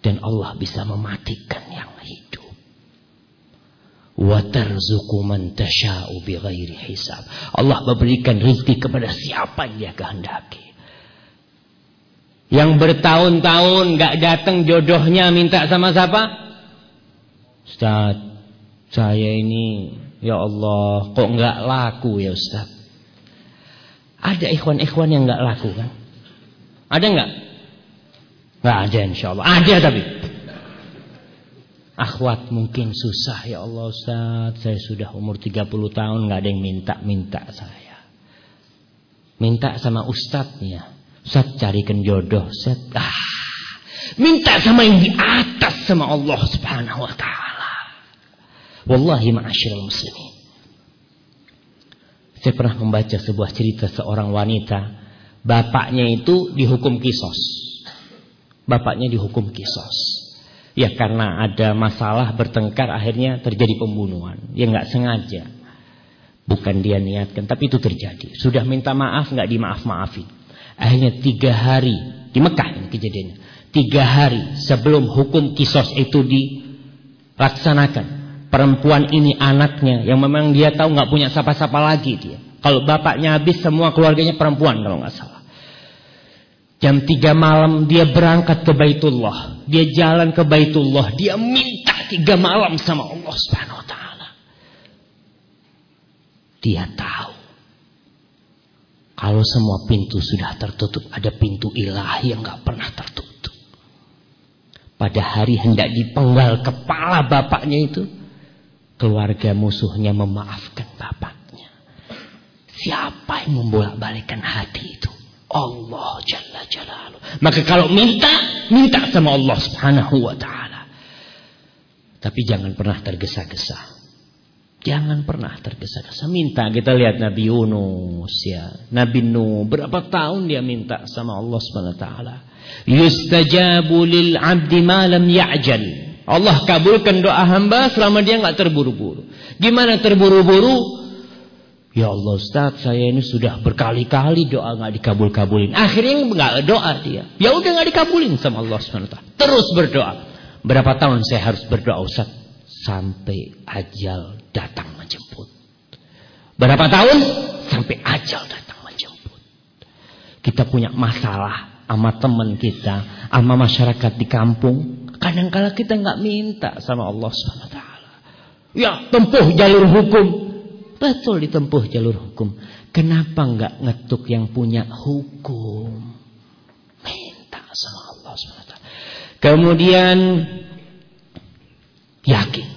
dan Allah bisa mematikan yang hidup. Wa tarzuqu man tasha'u bighairi hisab. Allah memberikan rezeki kepada siapa yang Dia kehendaki. Yang bertahun-tahun gak datang jodohnya minta sama siapa? Ustaz, Saya ini ya Allah kok nggak laku ya Ustaz. Ada ikhwan-ikhwan yang nggak laku kan? Ada nggak? Nggak ada insya Allah. Ada tapi. Akhwat mungkin susah ya Allah Ustaz. Saya sudah umur 30 tahun nggak ada yang minta-minta saya. Minta sama Ustadznya. Ustaz carikan jodoh. Ustaz. Ah, minta sama yang di atas sama Allah Subhanahu wa taala. Wallahi ma'asyiral muslimin. Saya pernah membaca sebuah cerita seorang wanita, bapaknya itu dihukum kisos. Bapaknya dihukum kisos. Ya karena ada masalah bertengkar akhirnya terjadi pembunuhan. Ya nggak sengaja. Bukan dia niatkan, tapi itu terjadi. Sudah minta maaf nggak dimaaf-maafin. Akhirnya tiga hari di Mekah ini kejadiannya. Tiga hari sebelum hukum kisos itu dilaksanakan perempuan ini anaknya yang memang dia tahu nggak punya siapa-siapa lagi dia. Kalau bapaknya habis semua keluarganya perempuan kalau nggak salah. Jam 3 malam dia berangkat ke Baitullah. Dia jalan ke Baitullah. Dia minta tiga malam sama Allah Subhanahu wa taala. Dia tahu kalau semua pintu sudah tertutup, ada pintu ilahi yang nggak pernah tertutup. Pada hari hendak dipenggal kepala bapaknya itu, keluarga musuhnya memaafkan bapaknya. Siapa yang membolak-balikan hati itu? Allah Jalla Jalaluh. Maka kalau minta, minta sama Allah Subhanahu wa taala. Tapi jangan pernah tergesa-gesa. Jangan pernah tergesa-gesa. Minta kita lihat Nabi Yunus ya. Nabi Nuh berapa tahun dia minta sama Allah Subhanahu wa taala. Yustajabu lil 'abdi ma lam ya'jal. Allah kabulkan doa hamba selama dia nggak terburu-buru. Gimana terburu-buru? Ya Allah Ustaz, saya ini sudah berkali-kali doa nggak dikabul-kabulin. Akhirnya nggak doa dia. Ya udah nggak dikabulin sama Allah SWT. Terus berdoa. Berapa tahun saya harus berdoa Ustaz? Sampai ajal datang menjemput. Berapa tahun? Sampai ajal datang menjemput. Kita punya masalah sama teman kita, sama masyarakat di kampung, Kadangkala kita nggak minta sama Allah SWT. Ya, tempuh jalur hukum. Betul ditempuh jalur hukum. Kenapa nggak ngetuk yang punya hukum? Minta sama Allah SWT. Kemudian yakin.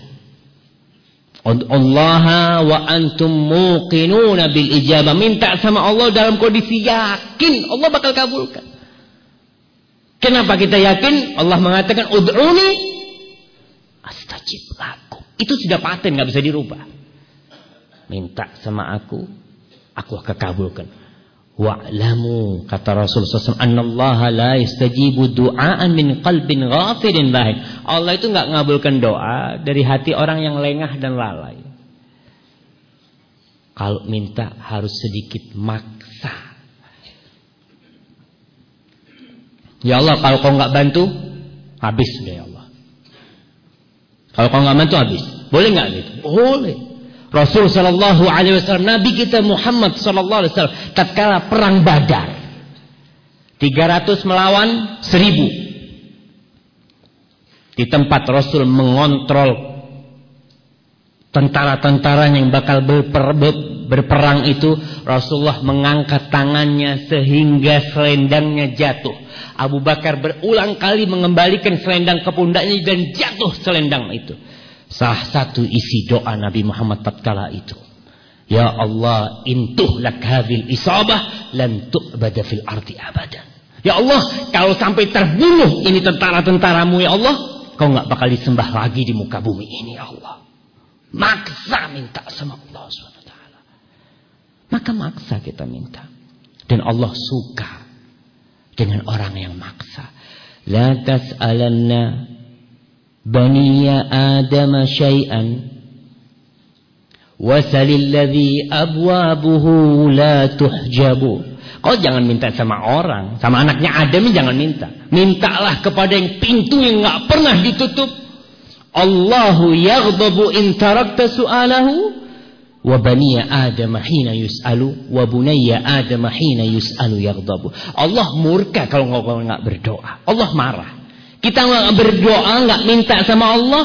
Allah wa antum muqinuna bil ijabah. Minta sama Allah dalam kondisi yakin Allah bakal kabulkan. Kenapa kita yakin? Allah mengatakan ud'uni astajib lakum. Itu sudah paten nggak bisa dirubah. Minta sama aku, aku akan kabulkan. Wa'lamu kata Rasul SAW annallaha la yastajibu du'aan min qalbin ghafirin lahin. Allah itu nggak ngabulkan doa dari hati orang yang lengah dan lalai. Kalau minta harus sedikit maksa. Ya Allah kalau kau nggak bantu habis sudah ya Allah. Kalau kau nggak bantu habis. Boleh nggak gitu? Boleh. Rasul Shallallahu Alaihi Wasallam Nabi kita Muhammad Shallallahu Alaihi Wasallam tatkala perang Badar 300 melawan 1000 di tempat Rasul mengontrol tentara-tentara yang bakal berper, berperang itu Rasulullah mengangkat tangannya sehingga selendangnya jatuh Abu Bakar berulang kali mengembalikan selendang ke pundaknya dan jatuh selendang itu. Salah satu isi doa Nabi Muhammad tatkala itu. Ya Allah, intuh lak hadhil isabah lan tu'bada fil ardi abadan. Ya Allah, kalau sampai terbunuh ini tentara-tentaramu ya Allah, kau nggak bakal disembah lagi di muka bumi ini ya Allah. Maksa minta sama Allah SWT. Maka maksa kita minta. Dan Allah suka dengan orang yang maksa. La tas'alanna baniya Adam syai'an wasalil ladzi abwabuhu la tuhjabu. Kau jangan minta sama orang, sama anaknya Adam jangan minta. Mintalah kepada yang pintu yang enggak pernah ditutup. Allahu yaghdabu in tarakta su'alahu wa baniya Adam hina yus'alu wa bunayya Adam hina yus'alu yaghdabu. Allah murka kalau engkau enggak berdoa. Allah marah. Kita enggak berdoa, enggak minta sama Allah,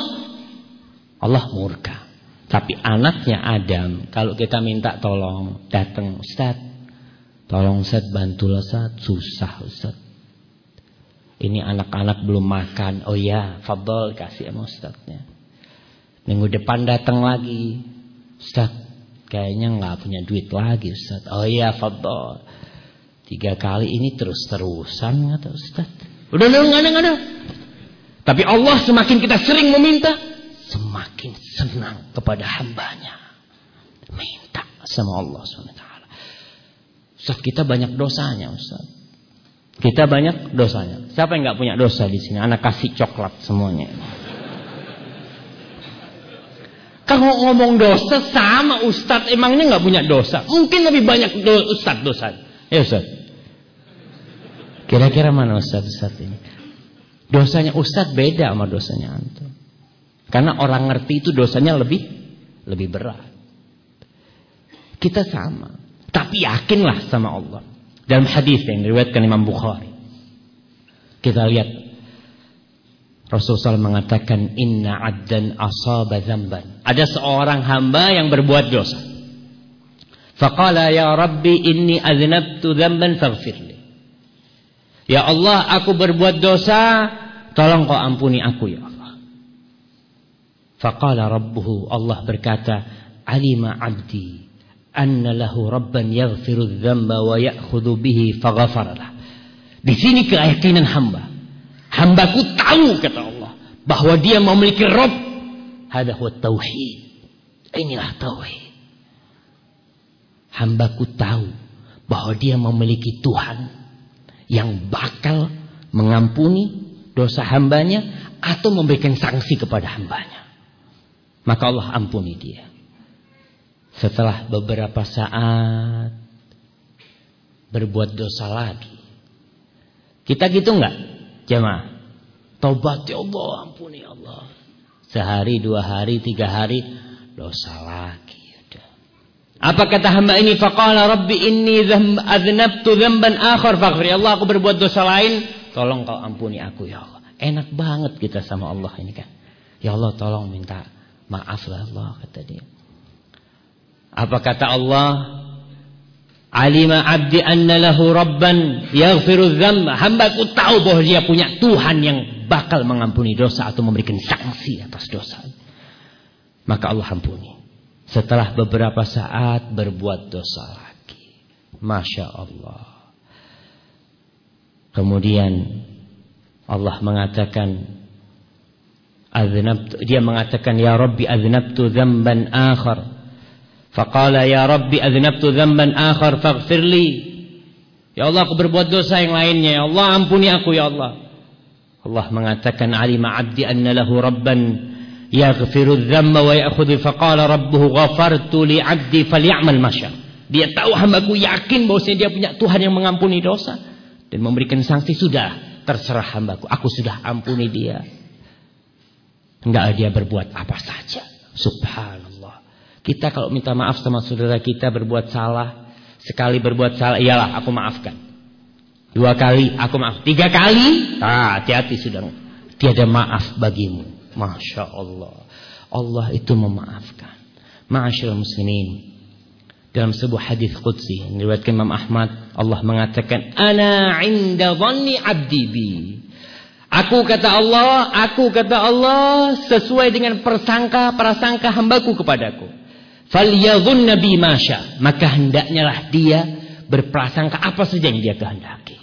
Allah murka. Tapi anaknya Adam, kalau kita minta tolong, datang Ustaz. Tolong Ustaz bantulah Ustaz, susah Ustaz. Ini anak-anak belum makan. Oh ya, fadol kasih sama Ustaznya. Minggu depan datang lagi. Ustaz, kayaknya nggak punya duit lagi Ustaz. Oh iya, fadol. Tiga kali ini terus-terusan kata Ustaz. Udah, nggak ada. Tapi Allah semakin kita sering meminta, semakin senang kepada hambanya. Minta sama Allah SWT. Ustaz kita banyak dosanya Ustaz. Kita banyak dosanya. Siapa yang nggak punya dosa di sini? Anak kasih coklat semuanya. Kalau ngomong dosa sama Ustaz emangnya nggak punya dosa. Mungkin lebih banyak do Ustaz dosa. Ya Ustaz. Kira-kira mana Ustaz Ustaz ini? Dosanya ustadz beda sama dosanya antum. Karena orang ngerti itu dosanya lebih lebih berat. Kita sama. Tapi yakinlah sama Allah. Dalam hadis yang diriwayatkan Imam Bukhari. Kita lihat Rasulullah mengatakan inna addan asaba zamban. Ada seorang hamba yang berbuat dosa. Faqala ya Rabbi inni aznabtu zamban faghfirli. Ya Allah, aku berbuat dosa, tolong kau ampuni aku ya Allah. Faqala rabbuhu, Allah berkata, alima abdi anna lahu rabban yaghfiru dzamba wa ya'khudhu bihi faghafaralah. Di sini keyakinan hamba. Hambaku tahu kata Allah bahwa dia memiliki Rabb. Hada huwa tauhid. Inilah tauhid. Hambaku tahu bahwa dia memiliki Tuhan yang bakal mengampuni dosa hambanya atau memberikan sanksi kepada hambanya. Maka Allah ampuni dia. Setelah beberapa saat berbuat dosa lagi. Kita gitu enggak? Jemaah. Tobat ya Allah, ampuni Allah. Sehari, dua hari, tiga hari dosa lagi. Apa kata hamba ini? Faqala Rabbi inni aznabtu dzamban akhar faghfir. Ya Allah aku berbuat dosa lain, tolong kau ampuni aku ya Allah. Enak banget kita sama Allah ini kan. Ya Allah tolong minta maaf lah Allah kata dia. Apa kata Allah? Alima abdi anna lahu rabban yaghfiru dzamba. Hambaku tahu bahwa dia punya Tuhan yang bakal mengampuni dosa atau memberikan sanksi atas dosa. Maka Allah ampuni. Setelah beberapa saat berbuat dosa lagi. Masya Allah. Kemudian Allah mengatakan Aznabtu, dia mengatakan ya Rabbi aznabtu dzamban akhar. Faqala ya Rabbi aznabtu dzamban akhar faghfirli. Ya Allah aku berbuat dosa yang lainnya ya Allah ampuni aku ya Allah. Allah mengatakan alima abdi anna lahu rabban yaghfiru dzamma wa ya'khudhu faqala rabbuhu ghafartu li 'abdi falyamal masya. Dia tahu hambaku yakin bahwa dia punya Tuhan yang mengampuni dosa dan memberikan sanksi sudah terserah hambaku. Aku sudah ampuni dia. Enggak dia berbuat apa saja. Subhanallah. Kita kalau minta maaf sama saudara kita berbuat salah, sekali berbuat salah, iyalah aku maafkan. Dua kali aku maaf, tiga kali, ah hati-hati sudah. Tiada maaf bagimu. Masya Allah. Allah itu memaafkan. Ma'asyil muslimin. Dalam sebuah hadis qudsi yang diriwayatkan Imam Ahmad, Allah mengatakan, "Ana 'inda dhanni 'abdi bi." Aku kata Allah, aku kata Allah sesuai dengan persangka prasangka hambaku kepadaku. Falyadhun nabi masya, maka hendaknya lah dia berprasangka apa saja yang dia kehendaki.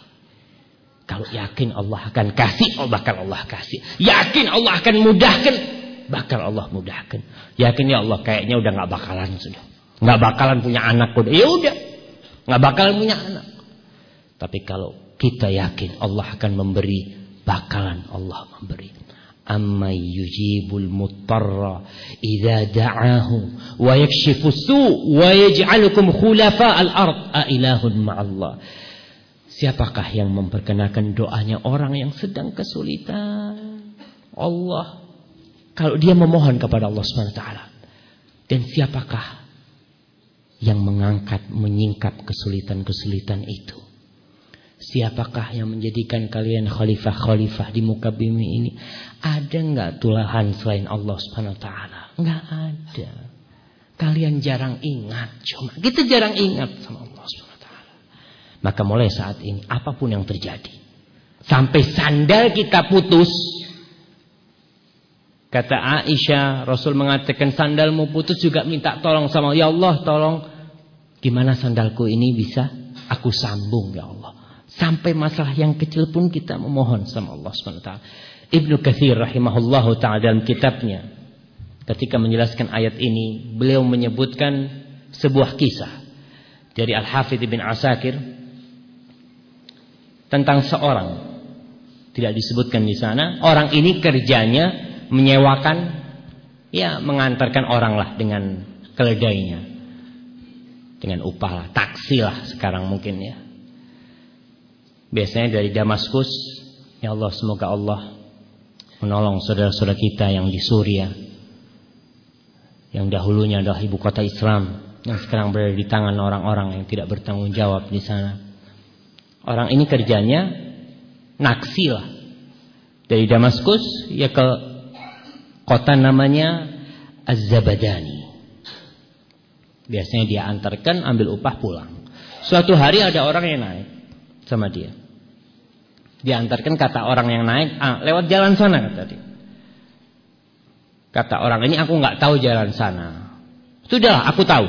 Kalau yakin Allah akan kasih, oh bakal Allah kasih. Yakin Allah akan mudahkan, bakal Allah mudahkan. Yakin ya Allah kayaknya udah nggak bakalan sudah. nggak bakalan punya anak udah. Ya udah. nggak bakalan punya anak. Tapi kalau kita yakin Allah akan memberi, bakalan Allah memberi. Amma yujibul mutarra idza da'ahu wa yakshifu su wa yaj'alukum khulafa al-ard a ilahun ma'allah. Siapakah yang memperkenakan doanya orang yang sedang kesulitan? Allah. Kalau dia memohon kepada Allah SWT. Dan siapakah yang mengangkat, menyingkap kesulitan-kesulitan itu? Siapakah yang menjadikan kalian khalifah-khalifah di muka bumi ini? Ada nggak tulahan selain Allah Subhanahu wa taala? Enggak ada. Kalian jarang ingat, cuma kita jarang ingat sama Allah SWT. Maka mulai saat ini, apa pun yang terjadi, sampai sandal kita putus, kata Aisyah, Rasul mengatakan sandalmu putus juga minta tolong sama Ya Allah, tolong gimana sandalku ini bisa aku sambung ya Allah. Sampai masalah yang kecil pun kita memohon sama Allah SWT. Ibnu Kathir rahimahullahu ta'ala dalam kitabnya Ketika menjelaskan ayat ini, beliau menyebutkan sebuah kisah dari Al-Hafidh bin Asakir tentang seorang tidak disebutkan di sana. Orang ini kerjanya menyewakan ya mengantarkan orang lah dengan keledainya. Dengan upah lah, taksi lah sekarang mungkin ya. Biasanya dari Damaskus, ya Allah semoga Allah menolong saudara-saudara kita yang di Suriah yang dahulunya adalah ibu kota Islam yang sekarang berada di tangan orang-orang yang tidak bertanggung jawab di sana. Orang ini kerjanya naksi lah. Dari Damaskus ya ke kota namanya Az-Zabadani. Biasanya dia antarkan ambil upah pulang. Suatu hari ada orang yang naik sama dia. Diantarkan kata orang yang naik, ah, lewat jalan sana kata dia. Kata orang ini aku nggak tahu jalan sana. Sudahlah aku tahu.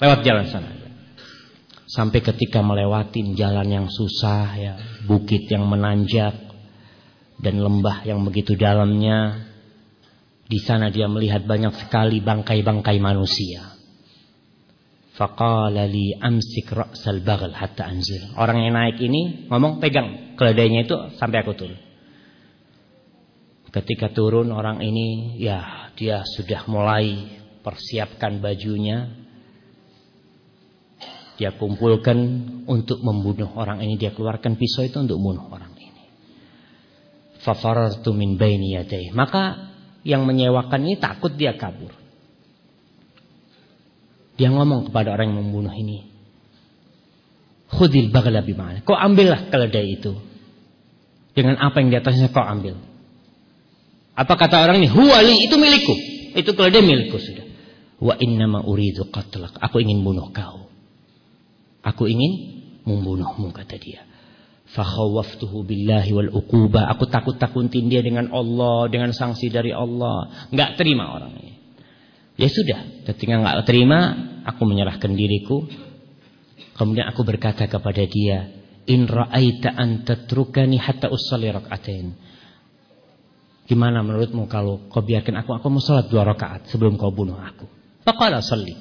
Lewat jalan sana. Sampai ketika melewati jalan yang susah ya, bukit yang menanjak dan lembah yang begitu dalamnya. Di sana dia melihat banyak sekali bangkai-bangkai manusia. Faqala li amsik ra'sal bagal hatta anzil. Orang yang naik ini ngomong pegang keledainya itu sampai aku turun. Ketika turun orang ini ya dia sudah mulai persiapkan bajunya. Dia kumpulkan untuk membunuh orang ini. Dia keluarkan pisau itu untuk membunuh orang ini. Min baini. Maka yang menyewakan ini takut dia kabur. Dia ngomong kepada orang yang membunuh ini. Khudil bagala bimana. Kau ambillah keledai itu. Dengan apa yang di atasnya kau ambil. Apa kata orang ini? Huwali itu milikku. Itu dia milikku sudah. Wa innama uridu qatlak. Aku ingin bunuh kau. Aku ingin membunuhmu kata dia. Fakhawaftuhu billahi wal uquba. Aku takut-takutin dia dengan Allah, dengan sanksi dari Allah. Enggak terima orang ini. Ya sudah, ketika enggak terima, aku menyerahkan diriku. Kemudian aku berkata kepada dia, "In ra'aita an tatrukani hatta usalli rak'atain." Gimana menurutmu kalau kau biarkan aku, aku mau sholat dua rakaat sebelum kau bunuh aku. Faqala salli.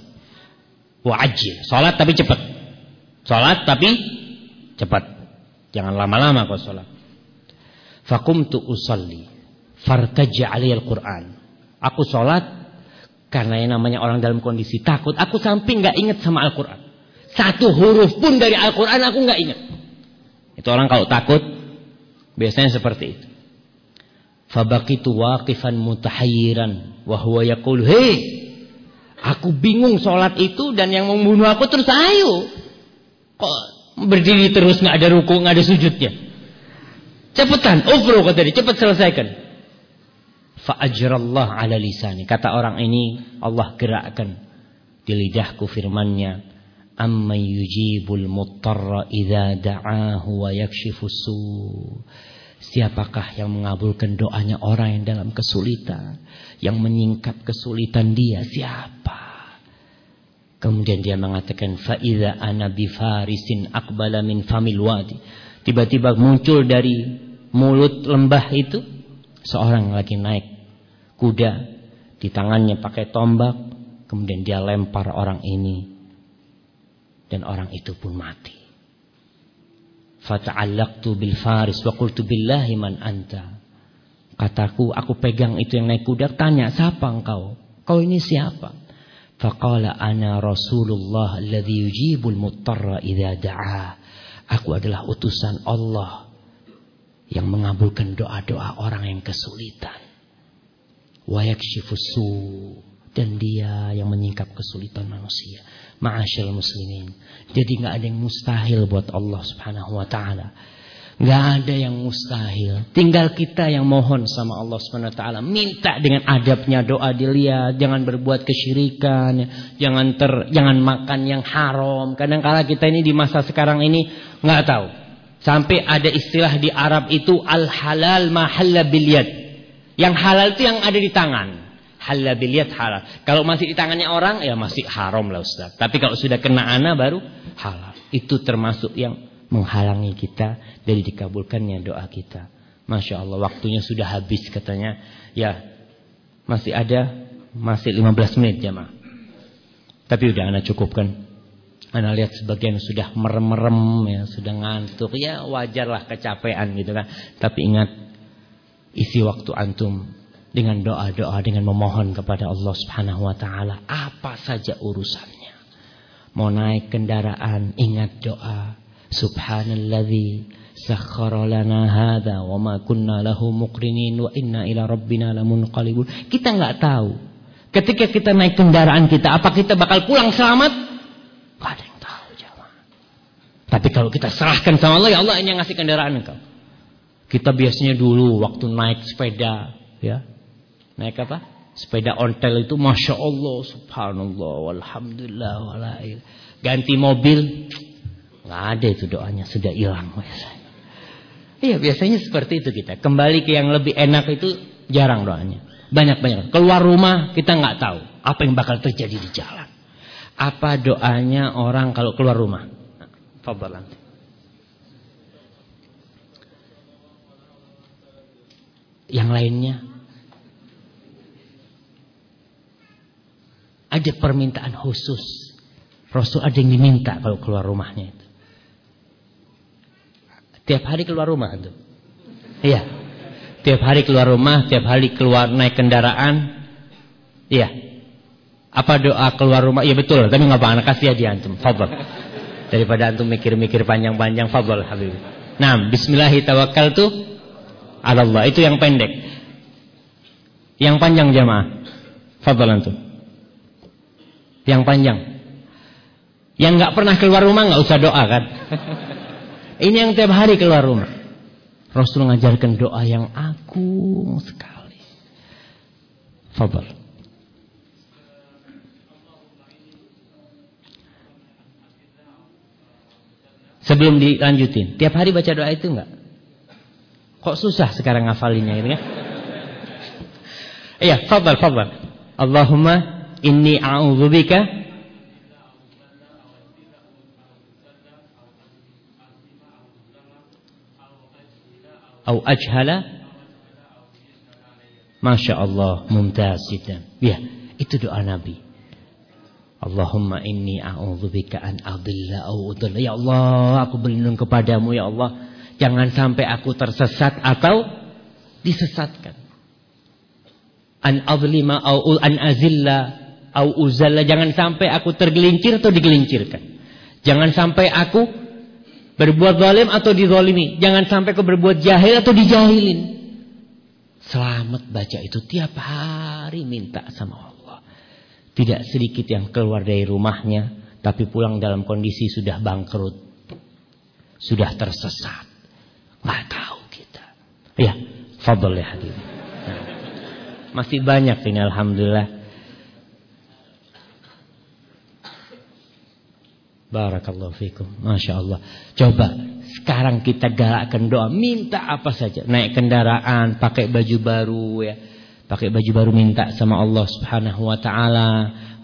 Wa ajil. Sholat tapi cepat. Sholat tapi cepat. Jangan lama-lama kau sholat. Fakumtu usalli. Fartaja aliyal Qur'an. Aku sholat karena yang namanya orang dalam kondisi takut. Aku sampai nggak ingat sama Al-Quran. Satu huruf pun dari Al-Quran aku nggak ingat. Itu orang kalau takut biasanya seperti itu. Fabaqitu waqifan mutahayyiran wa huwa yaqul, "Hei, aku bingung sholat itu dan yang membunuh aku terus ayo." Kok berdiri terus nggak ada ruku, nggak ada sujudnya? Cepetan, ufru kata dia, cepat selesaikan. Fa ajrallah ala lisani. Kata orang ini, Allah gerakkan di lidahku firman-Nya, "Amma yujibul muttarra idza da'ahu wa yakshifu su'." Siapakah yang mengabulkan doanya orang yang dalam kesulitan? Yang menyingkap kesulitan dia? Siapa? Kemudian dia mengatakan faida ana bifarisin akbala min famil wadi. Tiba-tiba muncul dari mulut lembah itu seorang lagi naik kuda di tangannya pakai tombak, kemudian dia lempar orang ini dan orang itu pun mati. Fata'allaqtu bil faris wa qultu billahi man anta. Kataku, aku pegang itu yang naik kuda, tanya, siapa engkau? Kau ini siapa? Faqala ana Rasulullah alladhi yujibul muttarra idza da'a. Aku adalah utusan Allah yang mengabulkan doa-doa orang yang kesulitan. Wa yakshifusu dan dia yang menyingkap kesulitan manusia. Ma'asyil muslimin. Jadi nggak ada yang mustahil buat Allah Subhanahu wa taala. Nggak ada yang mustahil. Tinggal kita yang mohon sama Allah taala. Minta dengan adabnya doa dilihat, jangan berbuat kesyirikan, jangan ter jangan makan yang haram. Kadang kala kita ini di masa sekarang ini nggak tahu. Sampai ada istilah di Arab itu al halal mahalla bilyad. Yang halal itu yang ada di tangan. Halal bilyad halal. Kalau masih di tangannya orang ya masih haram lah Ustaz. Tapi kalau sudah kena ana baru halal. Itu termasuk yang menghalangi kita dari dikabulkannya doa kita. Masya Allah waktunya sudah habis katanya. Ya masih ada masih 15 menit jamaah. Tapi udah anak cukupkan. Anak lihat sebagian sudah merem-merem ya, sudah ngantuk. Ya wajarlah kecapean gitu kan. Tapi ingat isi waktu antum dengan doa-doa dengan memohon kepada Allah Subhanahu wa taala apa saja urusannya. Mau naik kendaraan ingat doa. Subhanalladzi sakhkhara lana hadza wa ma kunna lahu muqrinin wa inna ila rabbina lamunqalibun. Kita nggak tahu. Ketika kita naik kendaraan kita, apa kita bakal pulang selamat? Gak ada yang tahu, jamaah. Tapi kalau kita serahkan sama Allah, ya Allah yang ngasih kendaraan engkau. Kita biasanya dulu waktu naik sepeda, ya. Naik apa? Sepeda ontel itu Masya Allah, Subhanallah, Walhamdulillah, walail. Ganti mobil, Nggak ada itu doanya, sudah hilang Iya biasanya seperti itu kita. Kembali ke yang lebih enak itu jarang doanya. Banyak-banyak. Keluar rumah kita nggak tahu apa yang bakal terjadi di jalan. Apa doanya orang kalau keluar rumah? Fadlan. Yang lainnya ada permintaan khusus. Rasul ada yang diminta kalau keluar rumahnya itu. Tiap hari keluar rumah itu. Iya. Tiap hari keluar rumah, tiap hari keluar naik kendaraan. Iya. Apa doa keluar rumah? Iya betul, tapi nggak apa-apa, kasih aja antum. Fadl. Daripada antum mikir-mikir panjang-panjang, fadl habib. Nah, bismillahirrahmanirrahim. Allah. Itu yang pendek. Yang panjang jamaah. Fadl antum. Yang panjang. Yang nggak pernah keluar rumah nggak usah doa kan? Ini yang tiap hari keluar rumah. Rasul mengajarkan doa yang agung sekali. Fadal. Sebelum dilanjutin, tiap hari baca doa itu enggak? Kok susah sekarang ngafalinnya gitu kan? Iya, fadal, fadal. Allahumma inni a'udzubika atau ajhala? Masya Allah mumtaz Ya itu doa Nabi. Allahumma inni a'udzubika an adilla au udalla Ya Allah aku berlindung kepadamu ya Allah. Jangan sampai aku tersesat atau disesatkan. An adlima au an azilla au uzalla. Jangan sampai aku tergelincir atau digelincirkan. Jangan sampai aku Berbuat zalim atau dizalimi. Jangan sampai kau berbuat jahil atau dijahilin. Selamat baca itu tiap hari minta sama Allah. Tidak sedikit yang keluar dari rumahnya. Tapi pulang dalam kondisi sudah bangkrut. Sudah tersesat. Nggak tahu kita. Ya, fadl ya hadir. Nah, masih banyak ini Alhamdulillah. Barakallahu fikum. Masya Allah. Coba sekarang kita galakkan doa. Minta apa saja. Naik kendaraan. Pakai baju baru ya. Pakai baju baru minta sama Allah subhanahu wa ta'ala.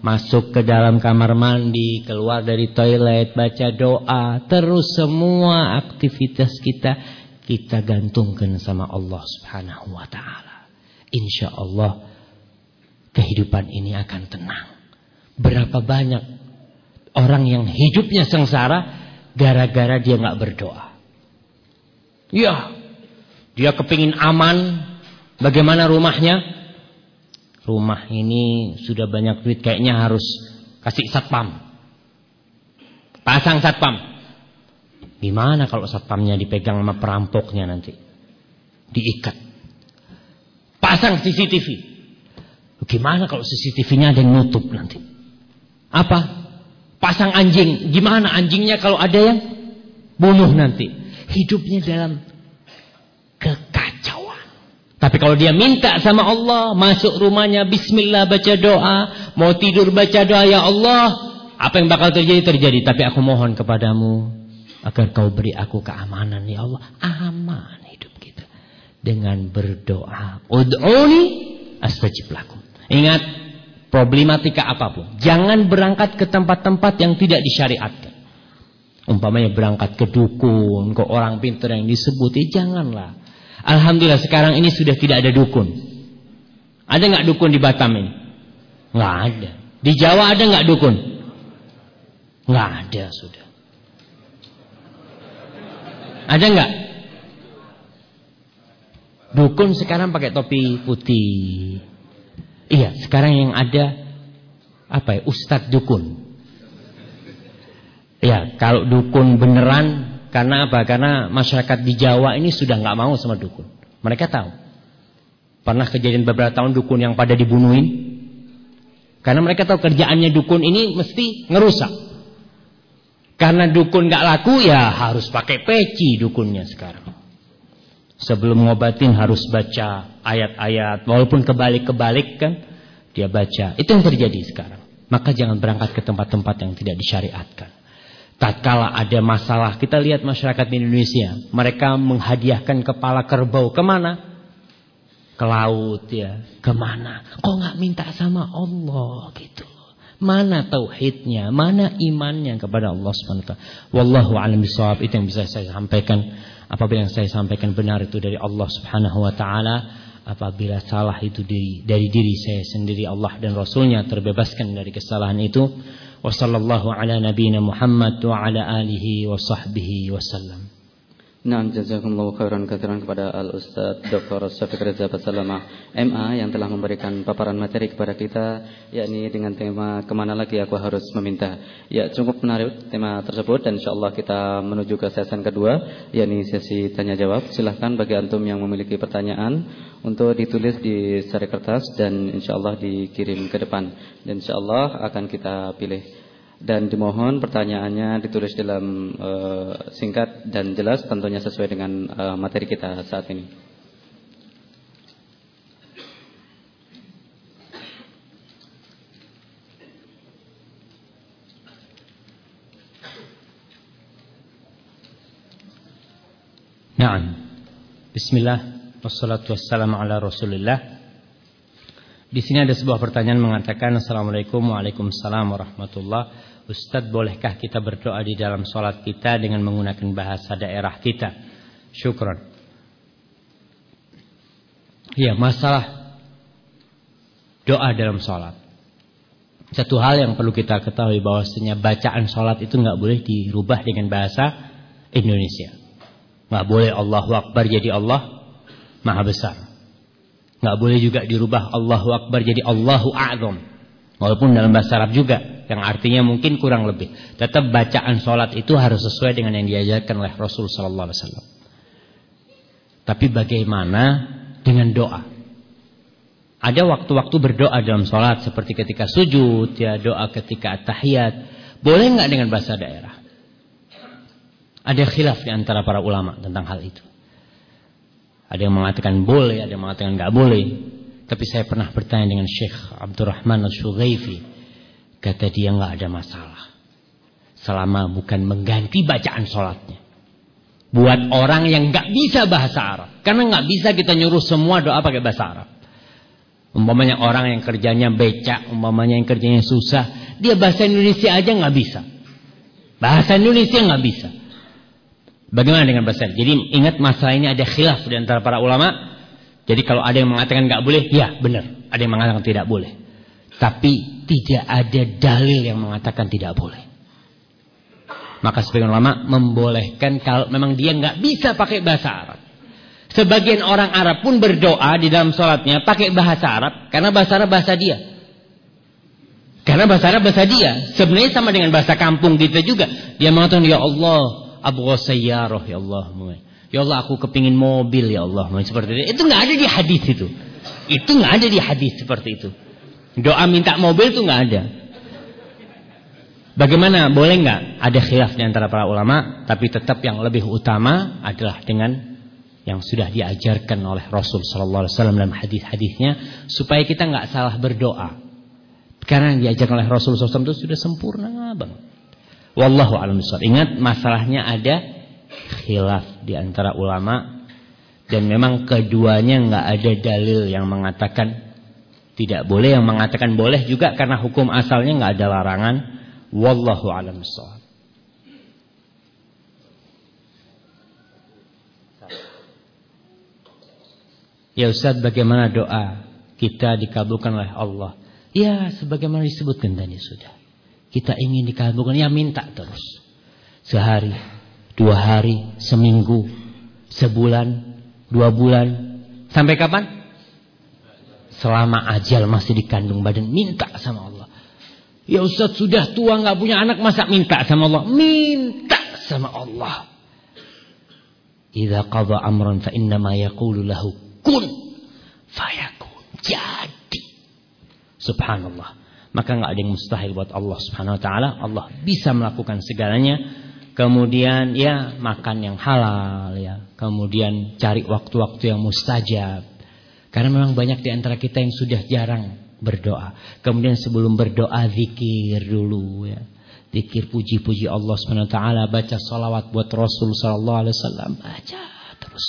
Masuk ke dalam kamar mandi. Keluar dari toilet. Baca doa. Terus semua aktivitas kita. Kita gantungkan sama Allah subhanahu wa ta'ala. Insya Allah. Kehidupan ini akan tenang. Berapa banyak Orang yang hidupnya sengsara gara-gara dia nggak berdoa. Ya, dia kepingin aman. Bagaimana rumahnya? Rumah ini sudah banyak duit kayaknya harus kasih satpam. Pasang satpam. Gimana kalau satpamnya dipegang sama perampoknya nanti? Diikat. Pasang CCTV. Gimana kalau CCTV-nya ada yang nutup nanti? Apa? Pasang anjing. Gimana anjingnya kalau ada yang bunuh nanti? Hidupnya dalam Tapi kalau dia minta sama Allah, masuk rumahnya bismillah baca doa, mau tidur baca doa ya Allah, apa yang bakal terjadi terjadi, tapi aku mohon kepadamu agar kau beri aku keamanan ya Allah. Aman hidup kita dengan berdoa. Ud'uni astajib lakum. Ingat problematika apa pun, jangan berangkat ke tempat-tempat yang tidak disyariatkan. Umpamanya berangkat ke dukun, ke orang pintar yang disebut, ya janganlah. Alhamdulillah sekarang ini sudah tidak ada dukun. Ada nggak dukun di Batam ini? Nggak ada. Di Jawa ada nggak dukun? Nggak ada sudah. Ada nggak? Dukun sekarang pakai topi putih. Iya, sekarang yang ada apa ya? Ustadz dukun. Ya, kalau dukun beneran karena apa? Karena masyarakat di Jawa ini sudah nggak mau sama dukun. Mereka tahu. Pernah kejadian beberapa tahun dukun yang pada dibunuhin. Karena mereka tahu kerjaannya dukun ini mesti ngerusak. Karena dukun nggak laku ya harus pakai peci dukunnya sekarang. Sebelum ngobatin harus baca ayat-ayat. Walaupun kebalik-kebalik kan dia baca. Itu yang terjadi sekarang. Maka jangan berangkat ke tempat-tempat yang tidak disyariatkan. Tatkala ada masalah, kita lihat masyarakat di Indonesia, mereka menghadiahkan kepala kerbau ke mana? Ke laut ya, ke mana? Kok nggak minta sama Allah gitu? Mana tauhidnya, mana imannya kepada Allah SWT. Wallahu a'lam bishawab. Itu yang bisa saya sampaikan. Apabila yang saya sampaikan benar itu dari Allah Subhanahu wa taala, apabila salah itu diri, dari diri saya sendiri Allah dan Rasulnya terbebaskan dari kesalahan itu. Wa sallallahu ala nabiyina Muhammad ala alihi wa wasallam Nah, jazakumullah khairan kathiran kepada Al-Ustaz Dr. Syafiq Reza Basalamah MA yang telah memberikan paparan materi kepada kita yakni dengan tema ke mana lagi aku harus meminta. Ya, cukup menarik tema tersebut dan insyaallah kita menuju ke sesi kedua yakni sesi tanya jawab. Silahkan bagi antum yang memiliki pertanyaan untuk ditulis di sari kertas dan insyaallah dikirim ke depan dan insyaallah akan kita pilih dan dimohon pertanyaannya ditulis dalam uh, singkat dan jelas tentunya sesuai dengan uh, materi kita saat ini. Naam. Bismillah wassalatu wassalamu ala Rasulillah. Di sini ada sebuah pertanyaan mengatakan Assalamualaikum Waalaikumsalam warahmatullahi Ustadz bolehkah kita berdoa di dalam sholat kita dengan menggunakan bahasa daerah kita? Syukron. Ya masalah doa dalam sholat. Satu hal yang perlu kita ketahui bahwasanya bacaan sholat itu nggak boleh dirubah dengan bahasa Indonesia. Nggak boleh Allahu Akbar jadi Allah Maha Besar. Nggak boleh juga dirubah Allahu Akbar jadi Allahu A'zam. Walaupun dalam bahasa Arab juga yang artinya mungkin kurang lebih. Tetap bacaan sholat itu harus sesuai dengan yang diajarkan oleh Rasul Sallallahu Alaihi Wasallam. Tapi bagaimana dengan doa? Ada waktu-waktu berdoa dalam sholat seperti ketika sujud, ya doa ketika tahiyat. Boleh nggak dengan bahasa daerah? Ada khilaf di antara para ulama tentang hal itu. Ada yang mengatakan boleh, ada yang mengatakan nggak boleh. Tapi saya pernah bertanya dengan Syekh Abdurrahman Al-Shughaifi Kata dia nggak ada masalah. Selama bukan mengganti bacaan sholatnya. Buat orang yang nggak bisa bahasa Arab. Karena nggak bisa kita nyuruh semua doa pakai bahasa Arab. Umpamanya orang yang kerjanya becak, umpamanya yang kerjanya susah. Dia bahasa Indonesia aja nggak bisa. Bahasa Indonesia nggak bisa. Bagaimana dengan bahasa? Jadi ingat masalah ini ada khilaf di antara para ulama. Jadi kalau ada yang mengatakan nggak boleh, ya benar. Ada yang mengatakan tidak boleh. Tapi tidak ada dalil yang mengatakan tidak boleh. Maka sebagian ulama membolehkan kalau memang dia nggak bisa pakai bahasa Arab. Sebagian orang Arab pun berdoa di dalam sholatnya pakai bahasa Arab karena bahasa Arab bahasa dia. Karena bahasa Arab bahasa dia. Sebenarnya sama dengan bahasa kampung kita juga. Dia mengatakan ya Allah, abu sayyarah ya Allah. Ya Allah aku kepingin mobil ya Allah. Seperti itu. Itu nggak ada di hadis itu. Itu nggak ada di hadis seperti itu. Doa minta mobil itu nggak ada. Bagaimana? Boleh nggak? Ada khilaf di antara para ulama, tapi tetap yang lebih utama adalah dengan yang sudah diajarkan oleh Rasul Sallallahu Alaihi Wasallam dalam hadis-hadisnya supaya kita nggak salah berdoa. Karena yang diajarkan oleh Rasul SAW itu sudah sempurna bang. Wallahu a'lam Ingat masalahnya ada khilaf di antara ulama dan memang keduanya nggak ada dalil yang mengatakan tidak boleh, yang mengatakan boleh juga karena hukum asalnya nggak ada larangan. Wallahu a'lam Ya Ustaz bagaimana doa kita dikabulkan oleh Allah? Ya sebagaimana disebutkan tadi sudah. Kita ingin dikabulkan ya minta terus. Sehari, dua hari, seminggu, sebulan, dua bulan. Sampai kapan? Selama ajal masih dikandung badan minta sama Allah. Ya Ustaz sudah tua nggak punya anak masa minta sama Allah? Minta sama Allah. Idza qada amran fa inna ma lahu kun fayakun. Jadi. Subhanallah. Maka nggak ada yang mustahil buat Allah Subhanahu wa taala. Allah bisa melakukan segalanya. Kemudian ya makan yang halal ya. Kemudian cari waktu-waktu yang mustajab. Karena memang banyak di antara kita yang sudah jarang berdoa. Kemudian sebelum berdoa zikir dulu ya. Zikir puji-puji Allah Subhanahu wa taala, baca salawat buat Rasul sallallahu alaihi wasallam, baca terus.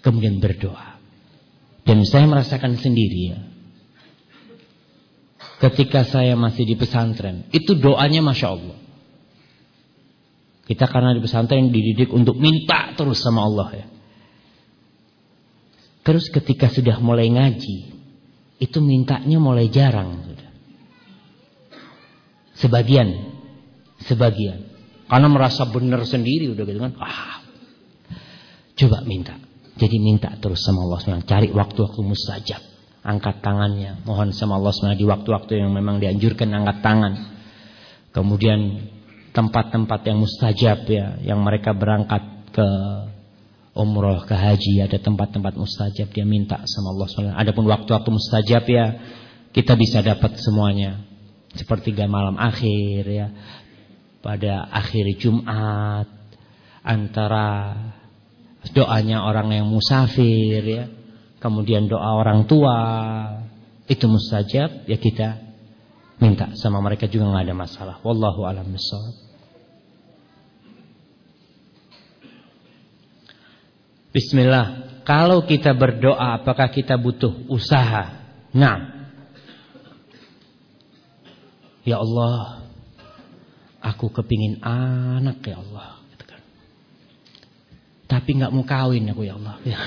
Kemudian berdoa. Dan saya merasakan sendiri ya. Ketika saya masih di pesantren, itu doanya Masya Allah. Kita karena di pesantren dididik untuk minta terus sama Allah ya. Terus ketika sudah mulai ngaji, itu mintanya mulai jarang. Sebagian, sebagian. Karena merasa benar sendiri udah gitu kan. Ah, coba minta. Jadi minta terus sama Allah SWT. Cari waktu-waktu mustajab. Angkat tangannya. Mohon sama Allah SWT di waktu-waktu yang memang dianjurkan angkat tangan. Kemudian tempat-tempat yang mustajab ya. Yang mereka berangkat ke umroh, ke haji. Ada tempat-tempat mustajab. Dia minta sama Allah SWT. Adapun waktu-waktu mustajab ya. Kita bisa dapat semuanya. Sepertiga malam akhir ya. Pada akhir Jumat. Antara doanya orang yang musafir ya kemudian doa orang tua. Itu mustajab ya kita minta sama mereka juga nggak ada masalah. Wallahu alam bissawab. Bismillah. Kalau kita berdoa apakah kita butuh usaha? Nah Ya Allah aku kepingin anak ya Allah tapi nggak mau kawin aku ya Allah. Ya.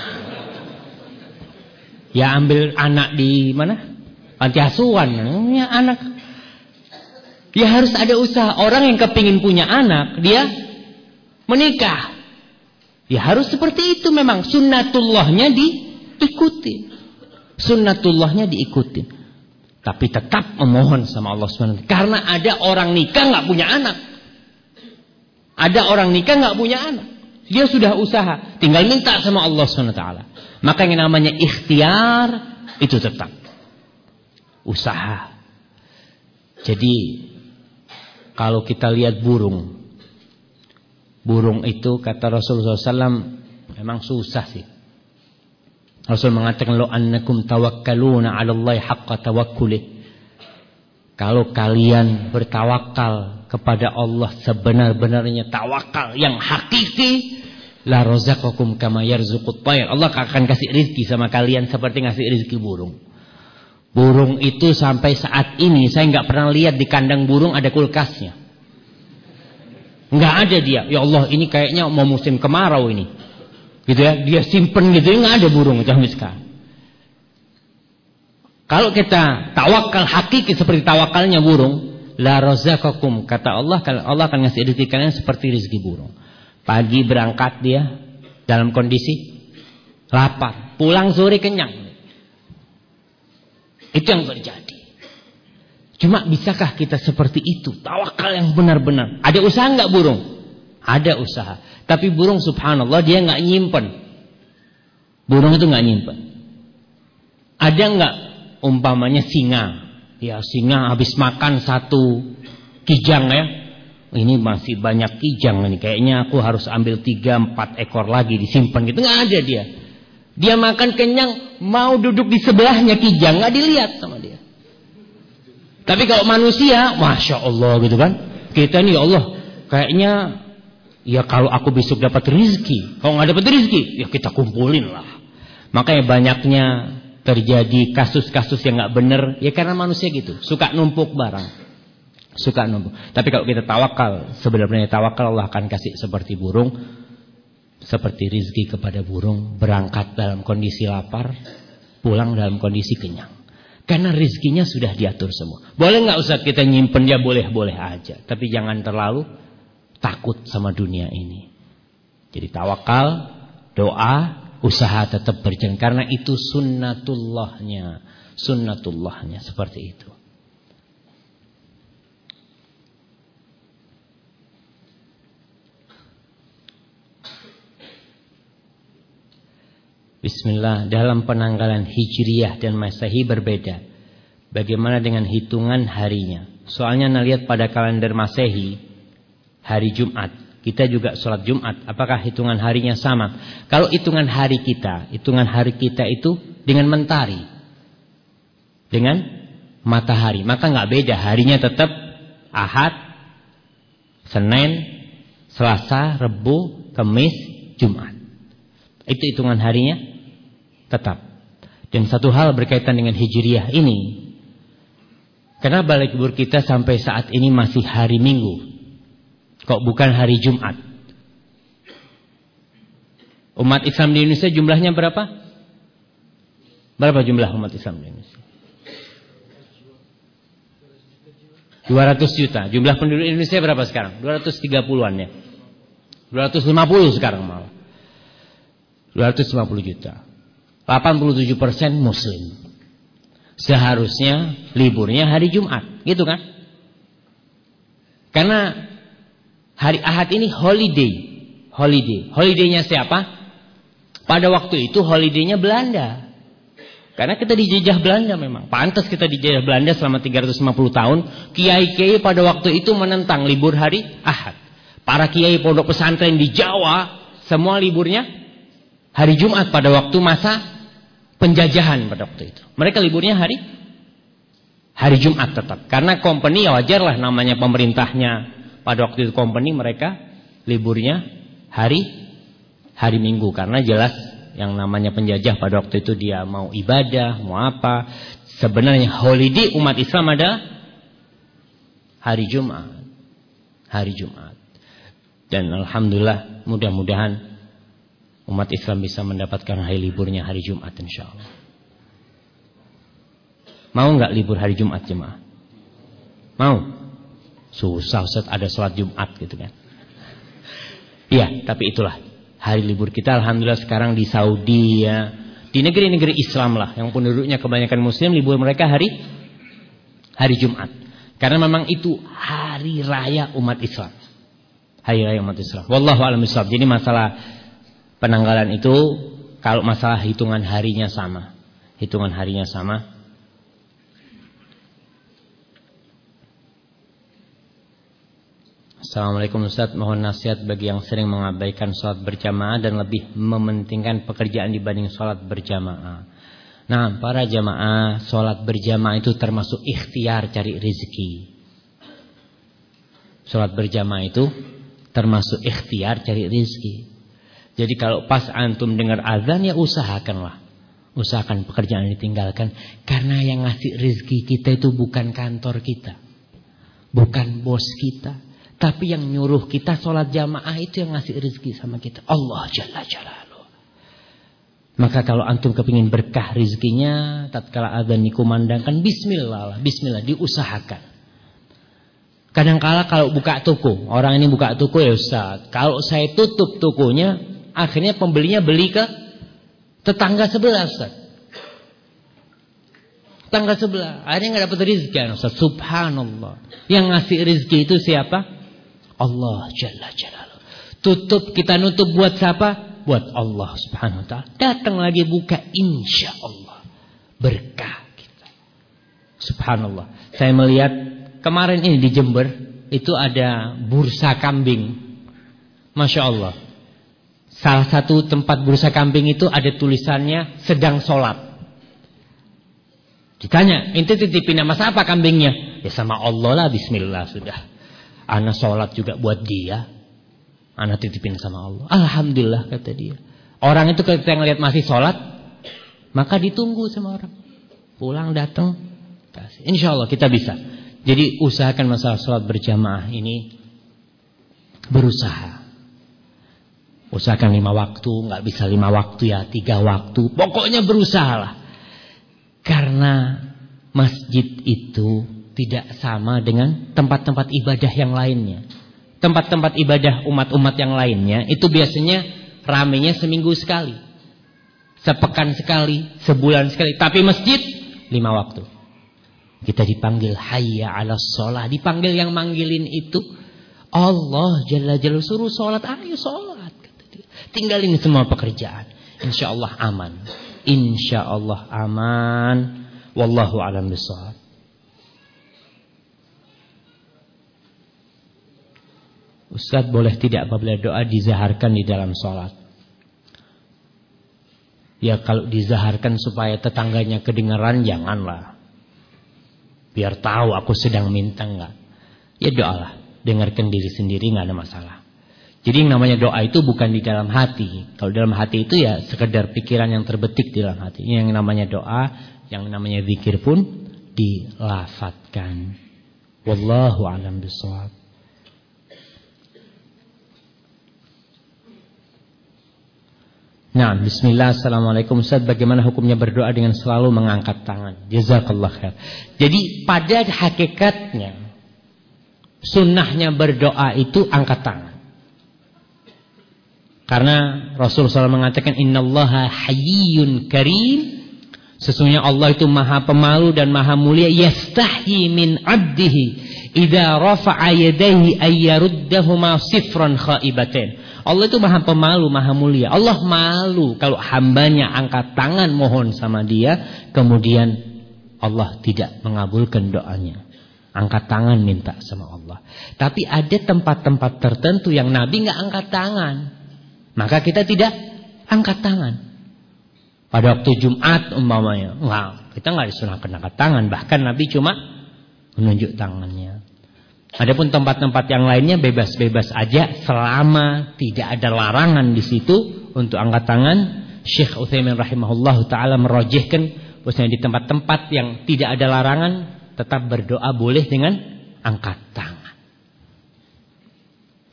Ya ambil anak di mana? Panti asuhan. Ya anak. Ya harus ada usaha. Orang yang kepingin punya anak, dia menikah. Ya harus seperti itu memang. Sunnatullahnya diikuti. Sunnatullahnya diikuti. Tapi tetap memohon sama Allah SWT. Karena ada orang nikah nggak punya anak. Ada orang nikah nggak punya anak. Dia sudah usaha, tinggal minta sama Allah SWT. Maka yang namanya ikhtiar itu tetap usaha. Jadi kalau kita lihat burung, burung itu kata Rasulullah SAW memang susah sih. Rasul mengatakan lo annakum tawakkaluna 'ala Allah haqqa tawakkulih. Kalau kalian bertawakal kepada Allah sebenar-benarnya tawakal yang hakiki la razaqakum kama yarzuqut tayr. Allah akan kasih rizki sama kalian seperti ngasih rizki burung. Burung itu sampai saat ini saya nggak pernah lihat di kandang burung ada kulkasnya. Nggak ada dia. Ya Allah ini kayaknya mau musim kemarau ini. Gitu ya dia simpen gitu nggak ada burung sampai sekarang kalau kita tawakal hakiki seperti tawakalnya burung la razaqakum kata Allah Allah akan ngasih rezeki kalian seperti rezeki burung. Pagi berangkat dia dalam kondisi lapar, pulang sore kenyang. Itu yang terjadi. Cuma bisakah kita seperti itu? Tawakal yang benar-benar. Ada usaha nggak burung? Ada usaha. Tapi burung subhanallah dia nggak nyimpen. Burung itu nggak nyimpen. Ada nggak umpamanya singa Ya singa habis makan satu kijang ya. Ini masih banyak kijang ini. Kayaknya aku harus ambil tiga empat ekor lagi disimpan gitu. Nggak ada dia. Dia makan kenyang, mau duduk di sebelahnya kijang, nggak dilihat sama dia. Tapi kalau manusia, masya Allah gitu kan, kita nih ya Allah, kayaknya ya kalau aku besok dapat rizki, kalau nggak dapat rizki, ya kita kumpulin lah. Makanya banyaknya terjadi kasus-kasus yang nggak benar, ya karena manusia gitu, suka numpuk barang. Suka numpuk. Tapi kalau kita tawakal, sebenarnya tawakal Allah akan kasih seperti burung seperti rizki kepada burung berangkat dalam kondisi lapar, pulang dalam kondisi kenyang. Karena rizkinya sudah diatur semua. Boleh nggak usah kita nyimpen ya boleh-boleh aja, tapi jangan terlalu takut sama dunia ini. Jadi tawakal, doa, usaha tetap berjalan karena itu sunnatullahnya, sunnatullahnya seperti itu. Bismillah, dalam penanggalan Hijriyah dan Masehi berbeda. Bagaimana dengan hitungan harinya? Soalnya nah lihat pada kalender Masehi, hari Jumat. Kita juga sholat Jumat. Apakah hitungan harinya sama? Kalau hitungan hari kita, hitungan hari kita itu dengan mentari. Dengan matahari. Maka nggak beda. Harinya tetap Ahad, Senin, Selasa, Rebu, Kamis, Jumat. Itu hitungan harinya tetap. Dan satu hal berkaitan dengan Hijriyah ini. Karena balik libur kita sampai saat ini masih hari Minggu. Kok bukan hari Jumat? Umat Islam di Indonesia jumlahnya berapa? Berapa jumlah umat Islam di Indonesia? 200 juta. Jumlah penduduk Indonesia berapa sekarang? 230-an ya. 250 sekarang malah. 250 juta. 87% muslim. Seharusnya liburnya hari Jumat, gitu kan? Karena hari Ahad ini holiday. Holiday. Holidaynya siapa? Pada waktu itu holidaynya Belanda. Karena kita dijajah Belanda memang. Pantas kita dijajah Belanda selama 350 tahun. Kiai-kiai pada waktu itu menentang libur hari Ahad. Para kiai pondok pesantren di Jawa semua liburnya hari Jumat pada waktu masa penjajahan pada waktu itu. Mereka liburnya hari hari Jumat tetap. Karena company ya wajar lah namanya pemerintahnya. Pada waktu itu company mereka liburnya hari hari Minggu karena jelas yang namanya penjajah pada waktu itu dia mau ibadah, mau apa. Sebenarnya holiday umat Islam ada hari Jumat. Hari Jumat. Dan alhamdulillah mudah-mudahan umat Islam bisa mendapatkan hari liburnya hari Jumat insya Allah. Mau nggak libur hari Jumat jemaah? Mau? Susah Ustaz ada sholat Jumat gitu kan. Iya, tapi itulah hari libur kita alhamdulillah sekarang di Saudi ya. Di negeri-negeri Islam lah yang penduduknya kebanyakan muslim libur mereka hari hari Jumat. Karena memang itu hari raya umat Islam. Hari raya umat Islam. Wallahu a'lam Jadi masalah penanggalan itu kalau masalah hitungan harinya sama. Hitungan harinya sama. Assalamualaikum Ustaz, mohon nasihat bagi yang sering mengabaikan sholat berjamaah dan lebih mementingkan pekerjaan dibanding sholat berjamaah. Nah, para jamaah, sholat berjamaah itu termasuk ikhtiar cari rezeki. Sholat berjamaah itu termasuk ikhtiar cari rezeki. Jadi kalau pas antum dengar azan ya usahakanlah. Usahakan pekerjaan ditinggalkan. Karena yang ngasih rezeki kita itu bukan kantor kita. Bukan bos kita. Tapi yang nyuruh kita sholat jamaah itu yang ngasih rezeki sama kita. Allah Jalla Jalla. Maka kalau antum kepingin berkah rezekinya, tatkala azan dikumandangkan, bismillah, bismillah, diusahakan. Kadang-kala kalau buka toko, orang ini buka toko ya Ustaz. Kalau saya tutup tokonya, akhirnya pembelinya beli ke tetangga sebelah Ustaz. Tetangga sebelah. Akhirnya nggak dapat rezeki Ustaz. Subhanallah. Yang ngasih rezeki itu siapa? Allah Jalla Jalla. Tutup kita nutup buat siapa? Buat Allah Subhanahu wa taala. Datang lagi buka insya Allah. Berkah kita. Subhanallah. Saya melihat kemarin ini di Jember itu ada bursa kambing. Masya Allah. Salah satu tempat bursa kambing itu ada tulisannya sedang sholat. Ditanya, ente titipin nama siapa kambingnya? Ya sama Allah lah, bismillah sudah. Ana sholat juga buat dia. Ana titipin sama Allah. Alhamdulillah kata dia. Orang itu ketika ngelihat masih sholat, maka ditunggu sama orang. Pulang datang, Insya Allah kita bisa. Jadi usahakan masalah sholat berjamaah ini berusaha. Usahakan lima waktu, nggak bisa lima waktu ya, tiga waktu. Pokoknya berusaha lah. Karena masjid itu tidak sama dengan tempat-tempat ibadah yang lainnya. Tempat-tempat ibadah umat-umat yang lainnya itu biasanya ramenya seminggu sekali. Sepekan sekali, sebulan sekali. Tapi masjid lima waktu. Kita dipanggil hayya ala sholat. Dipanggil yang manggilin itu Allah Jalla Jalla suruh sholat. Ayo sholat. Tinggalin semua pekerjaan. Insya Allah aman. Insya Allah aman. Wallahu alam bisawab. Ustaz boleh tidak apabila doa dizaharkan di dalam sholat? Ya kalau dizaharkan supaya tetangganya kedengaran janganlah. Biar tahu aku sedang minta enggak. Ya doalah. Dengarkan diri sendiri enggak ada masalah. Jadi yang namanya doa itu bukan di dalam hati. Kalau dalam hati itu ya sekedar pikiran yang terbetik di dalam hati. Yang namanya doa, yang namanya zikir pun dilafatkan. Wallahu alam bisawab. Nah, bismillah, assalamualaikum Ustaz, bagaimana hukumnya berdoa dengan selalu mengangkat tangan? Jazakallah khair. Jadi pada hakikatnya, sunnahnya berdoa itu angkat tangan. Karena Rasulullah SAW mengatakan innallaha hayyun karim. Sesungguhnya Allah itu maha pemalu dan maha mulia. Yastahi min abdihi. Idza rafa'a yadayhi ayyaruddahuma sifran khaibatain. Allah itu maha pemalu, maha mulia. Allah malu kalau hambanya angkat tangan mohon sama dia. Kemudian Allah tidak mengabulkan doanya. Angkat tangan minta sama Allah. Tapi ada tempat-tempat tertentu yang Nabi nggak angkat tangan. Maka kita tidak angkat tangan. Pada waktu Jumat umpamanya, enggak, kita enggak disunahkan angkat tangan, bahkan Nabi cuma menunjuk tangannya. Adapun tempat-tempat yang lainnya bebas-bebas aja selama tidak ada larangan di situ untuk angkat tangan. Syekh Utsaimin rahimahullah taala merojihkan bahwasanya di tempat-tempat yang tidak ada larangan tetap berdoa boleh dengan angkat tangan.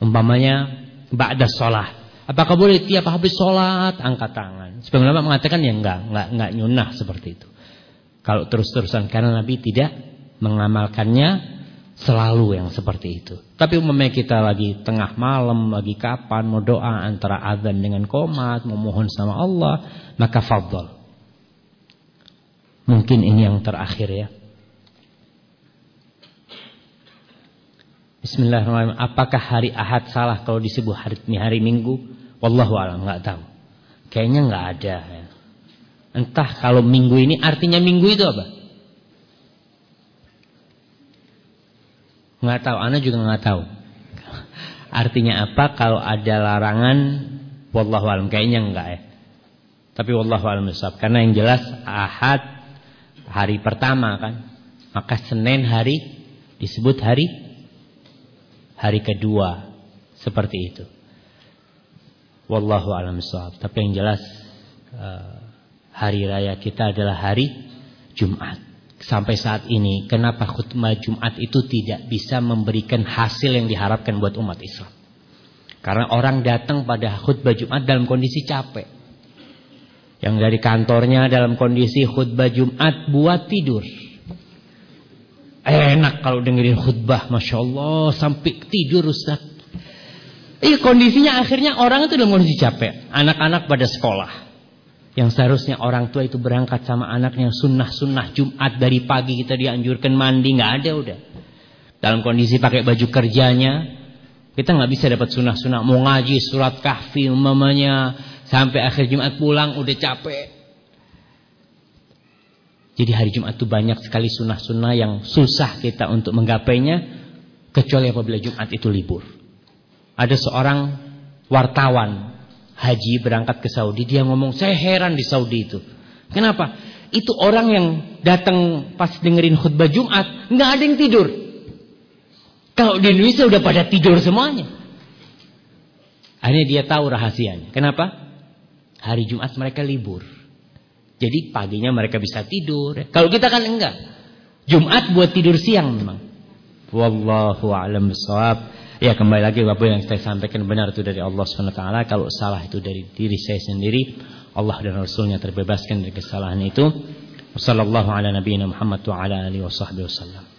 Umpamanya ba'da sholat Apakah boleh tiap habis sholat angkat tangan? Sebagian ulama mengatakan ya enggak, enggak, enggak nyunah seperti itu. Kalau terus-terusan karena Nabi tidak mengamalkannya selalu yang seperti itu. Tapi umumnya kita lagi tengah malam, lagi kapan mau doa antara azan dengan komat, memohon sama Allah, maka fadl. Mungkin ini yang terakhir ya. Bismillahirrahmanirrahim. Apakah hari Ahad salah kalau disebut hari hari Minggu? Wallahu a'lam, nggak tahu. Kayaknya nggak ada. Ya. Entah kalau Minggu ini artinya Minggu itu apa? Nggak tahu. Ana juga nggak tahu. Artinya apa? Kalau ada larangan, wallahu a'lam. Kayaknya enggak ya. Tapi wallahu a'lam Karena yang jelas Ahad hari pertama kan. Maka Senin hari disebut hari hari kedua seperti itu. Wallahu alam shawab. Tapi yang jelas eh, hari raya kita adalah hari Jumat. Sampai saat ini kenapa khutbah Jumat itu tidak bisa memberikan hasil yang diharapkan buat umat Islam? Karena orang datang pada khutbah Jumat dalam kondisi capek. Yang dari kantornya dalam kondisi khutbah Jumat buat tidur. Enak kalau dengerin khutbah, masya Allah sampai tidur Ustaz. Iya kondisinya akhirnya orang itu dalam kondisi capek. Anak-anak pada sekolah. Yang seharusnya orang tua itu berangkat sama anaknya sunnah-sunnah Jumat dari pagi kita dianjurkan mandi nggak ada udah. Dalam kondisi pakai baju kerjanya kita nggak bisa dapat sunnah-sunnah mau ngaji surat kahfi mamanya sampai akhir Jumat pulang udah capek. Jadi hari Jumat itu banyak sekali sunnah-sunnah yang susah kita untuk menggapainya. Kecuali apabila Jumat itu libur. Ada seorang wartawan haji berangkat ke Saudi, dia ngomong, saya heran di Saudi itu. Kenapa? Itu orang yang datang pas dengerin khutbah Jumat, nggak ada yang tidur. Kalau di Indonesia udah pada tidur semuanya. Akhirnya dia tahu rahasianya. Kenapa? Hari Jumat mereka libur. Jadi paginya mereka bisa tidur. Kalau kita kan enggak. Jumat buat tidur siang memang. Wallahu a'lam bishawab. Ya kembali lagi Bapak yang saya sampaikan benar itu dari Allah SWT. Kalau salah itu dari diri saya sendiri. Allah dan Rasulnya terbebaskan dari kesalahan itu. Wassalamualaikum warahmatullahi wabarakatuh.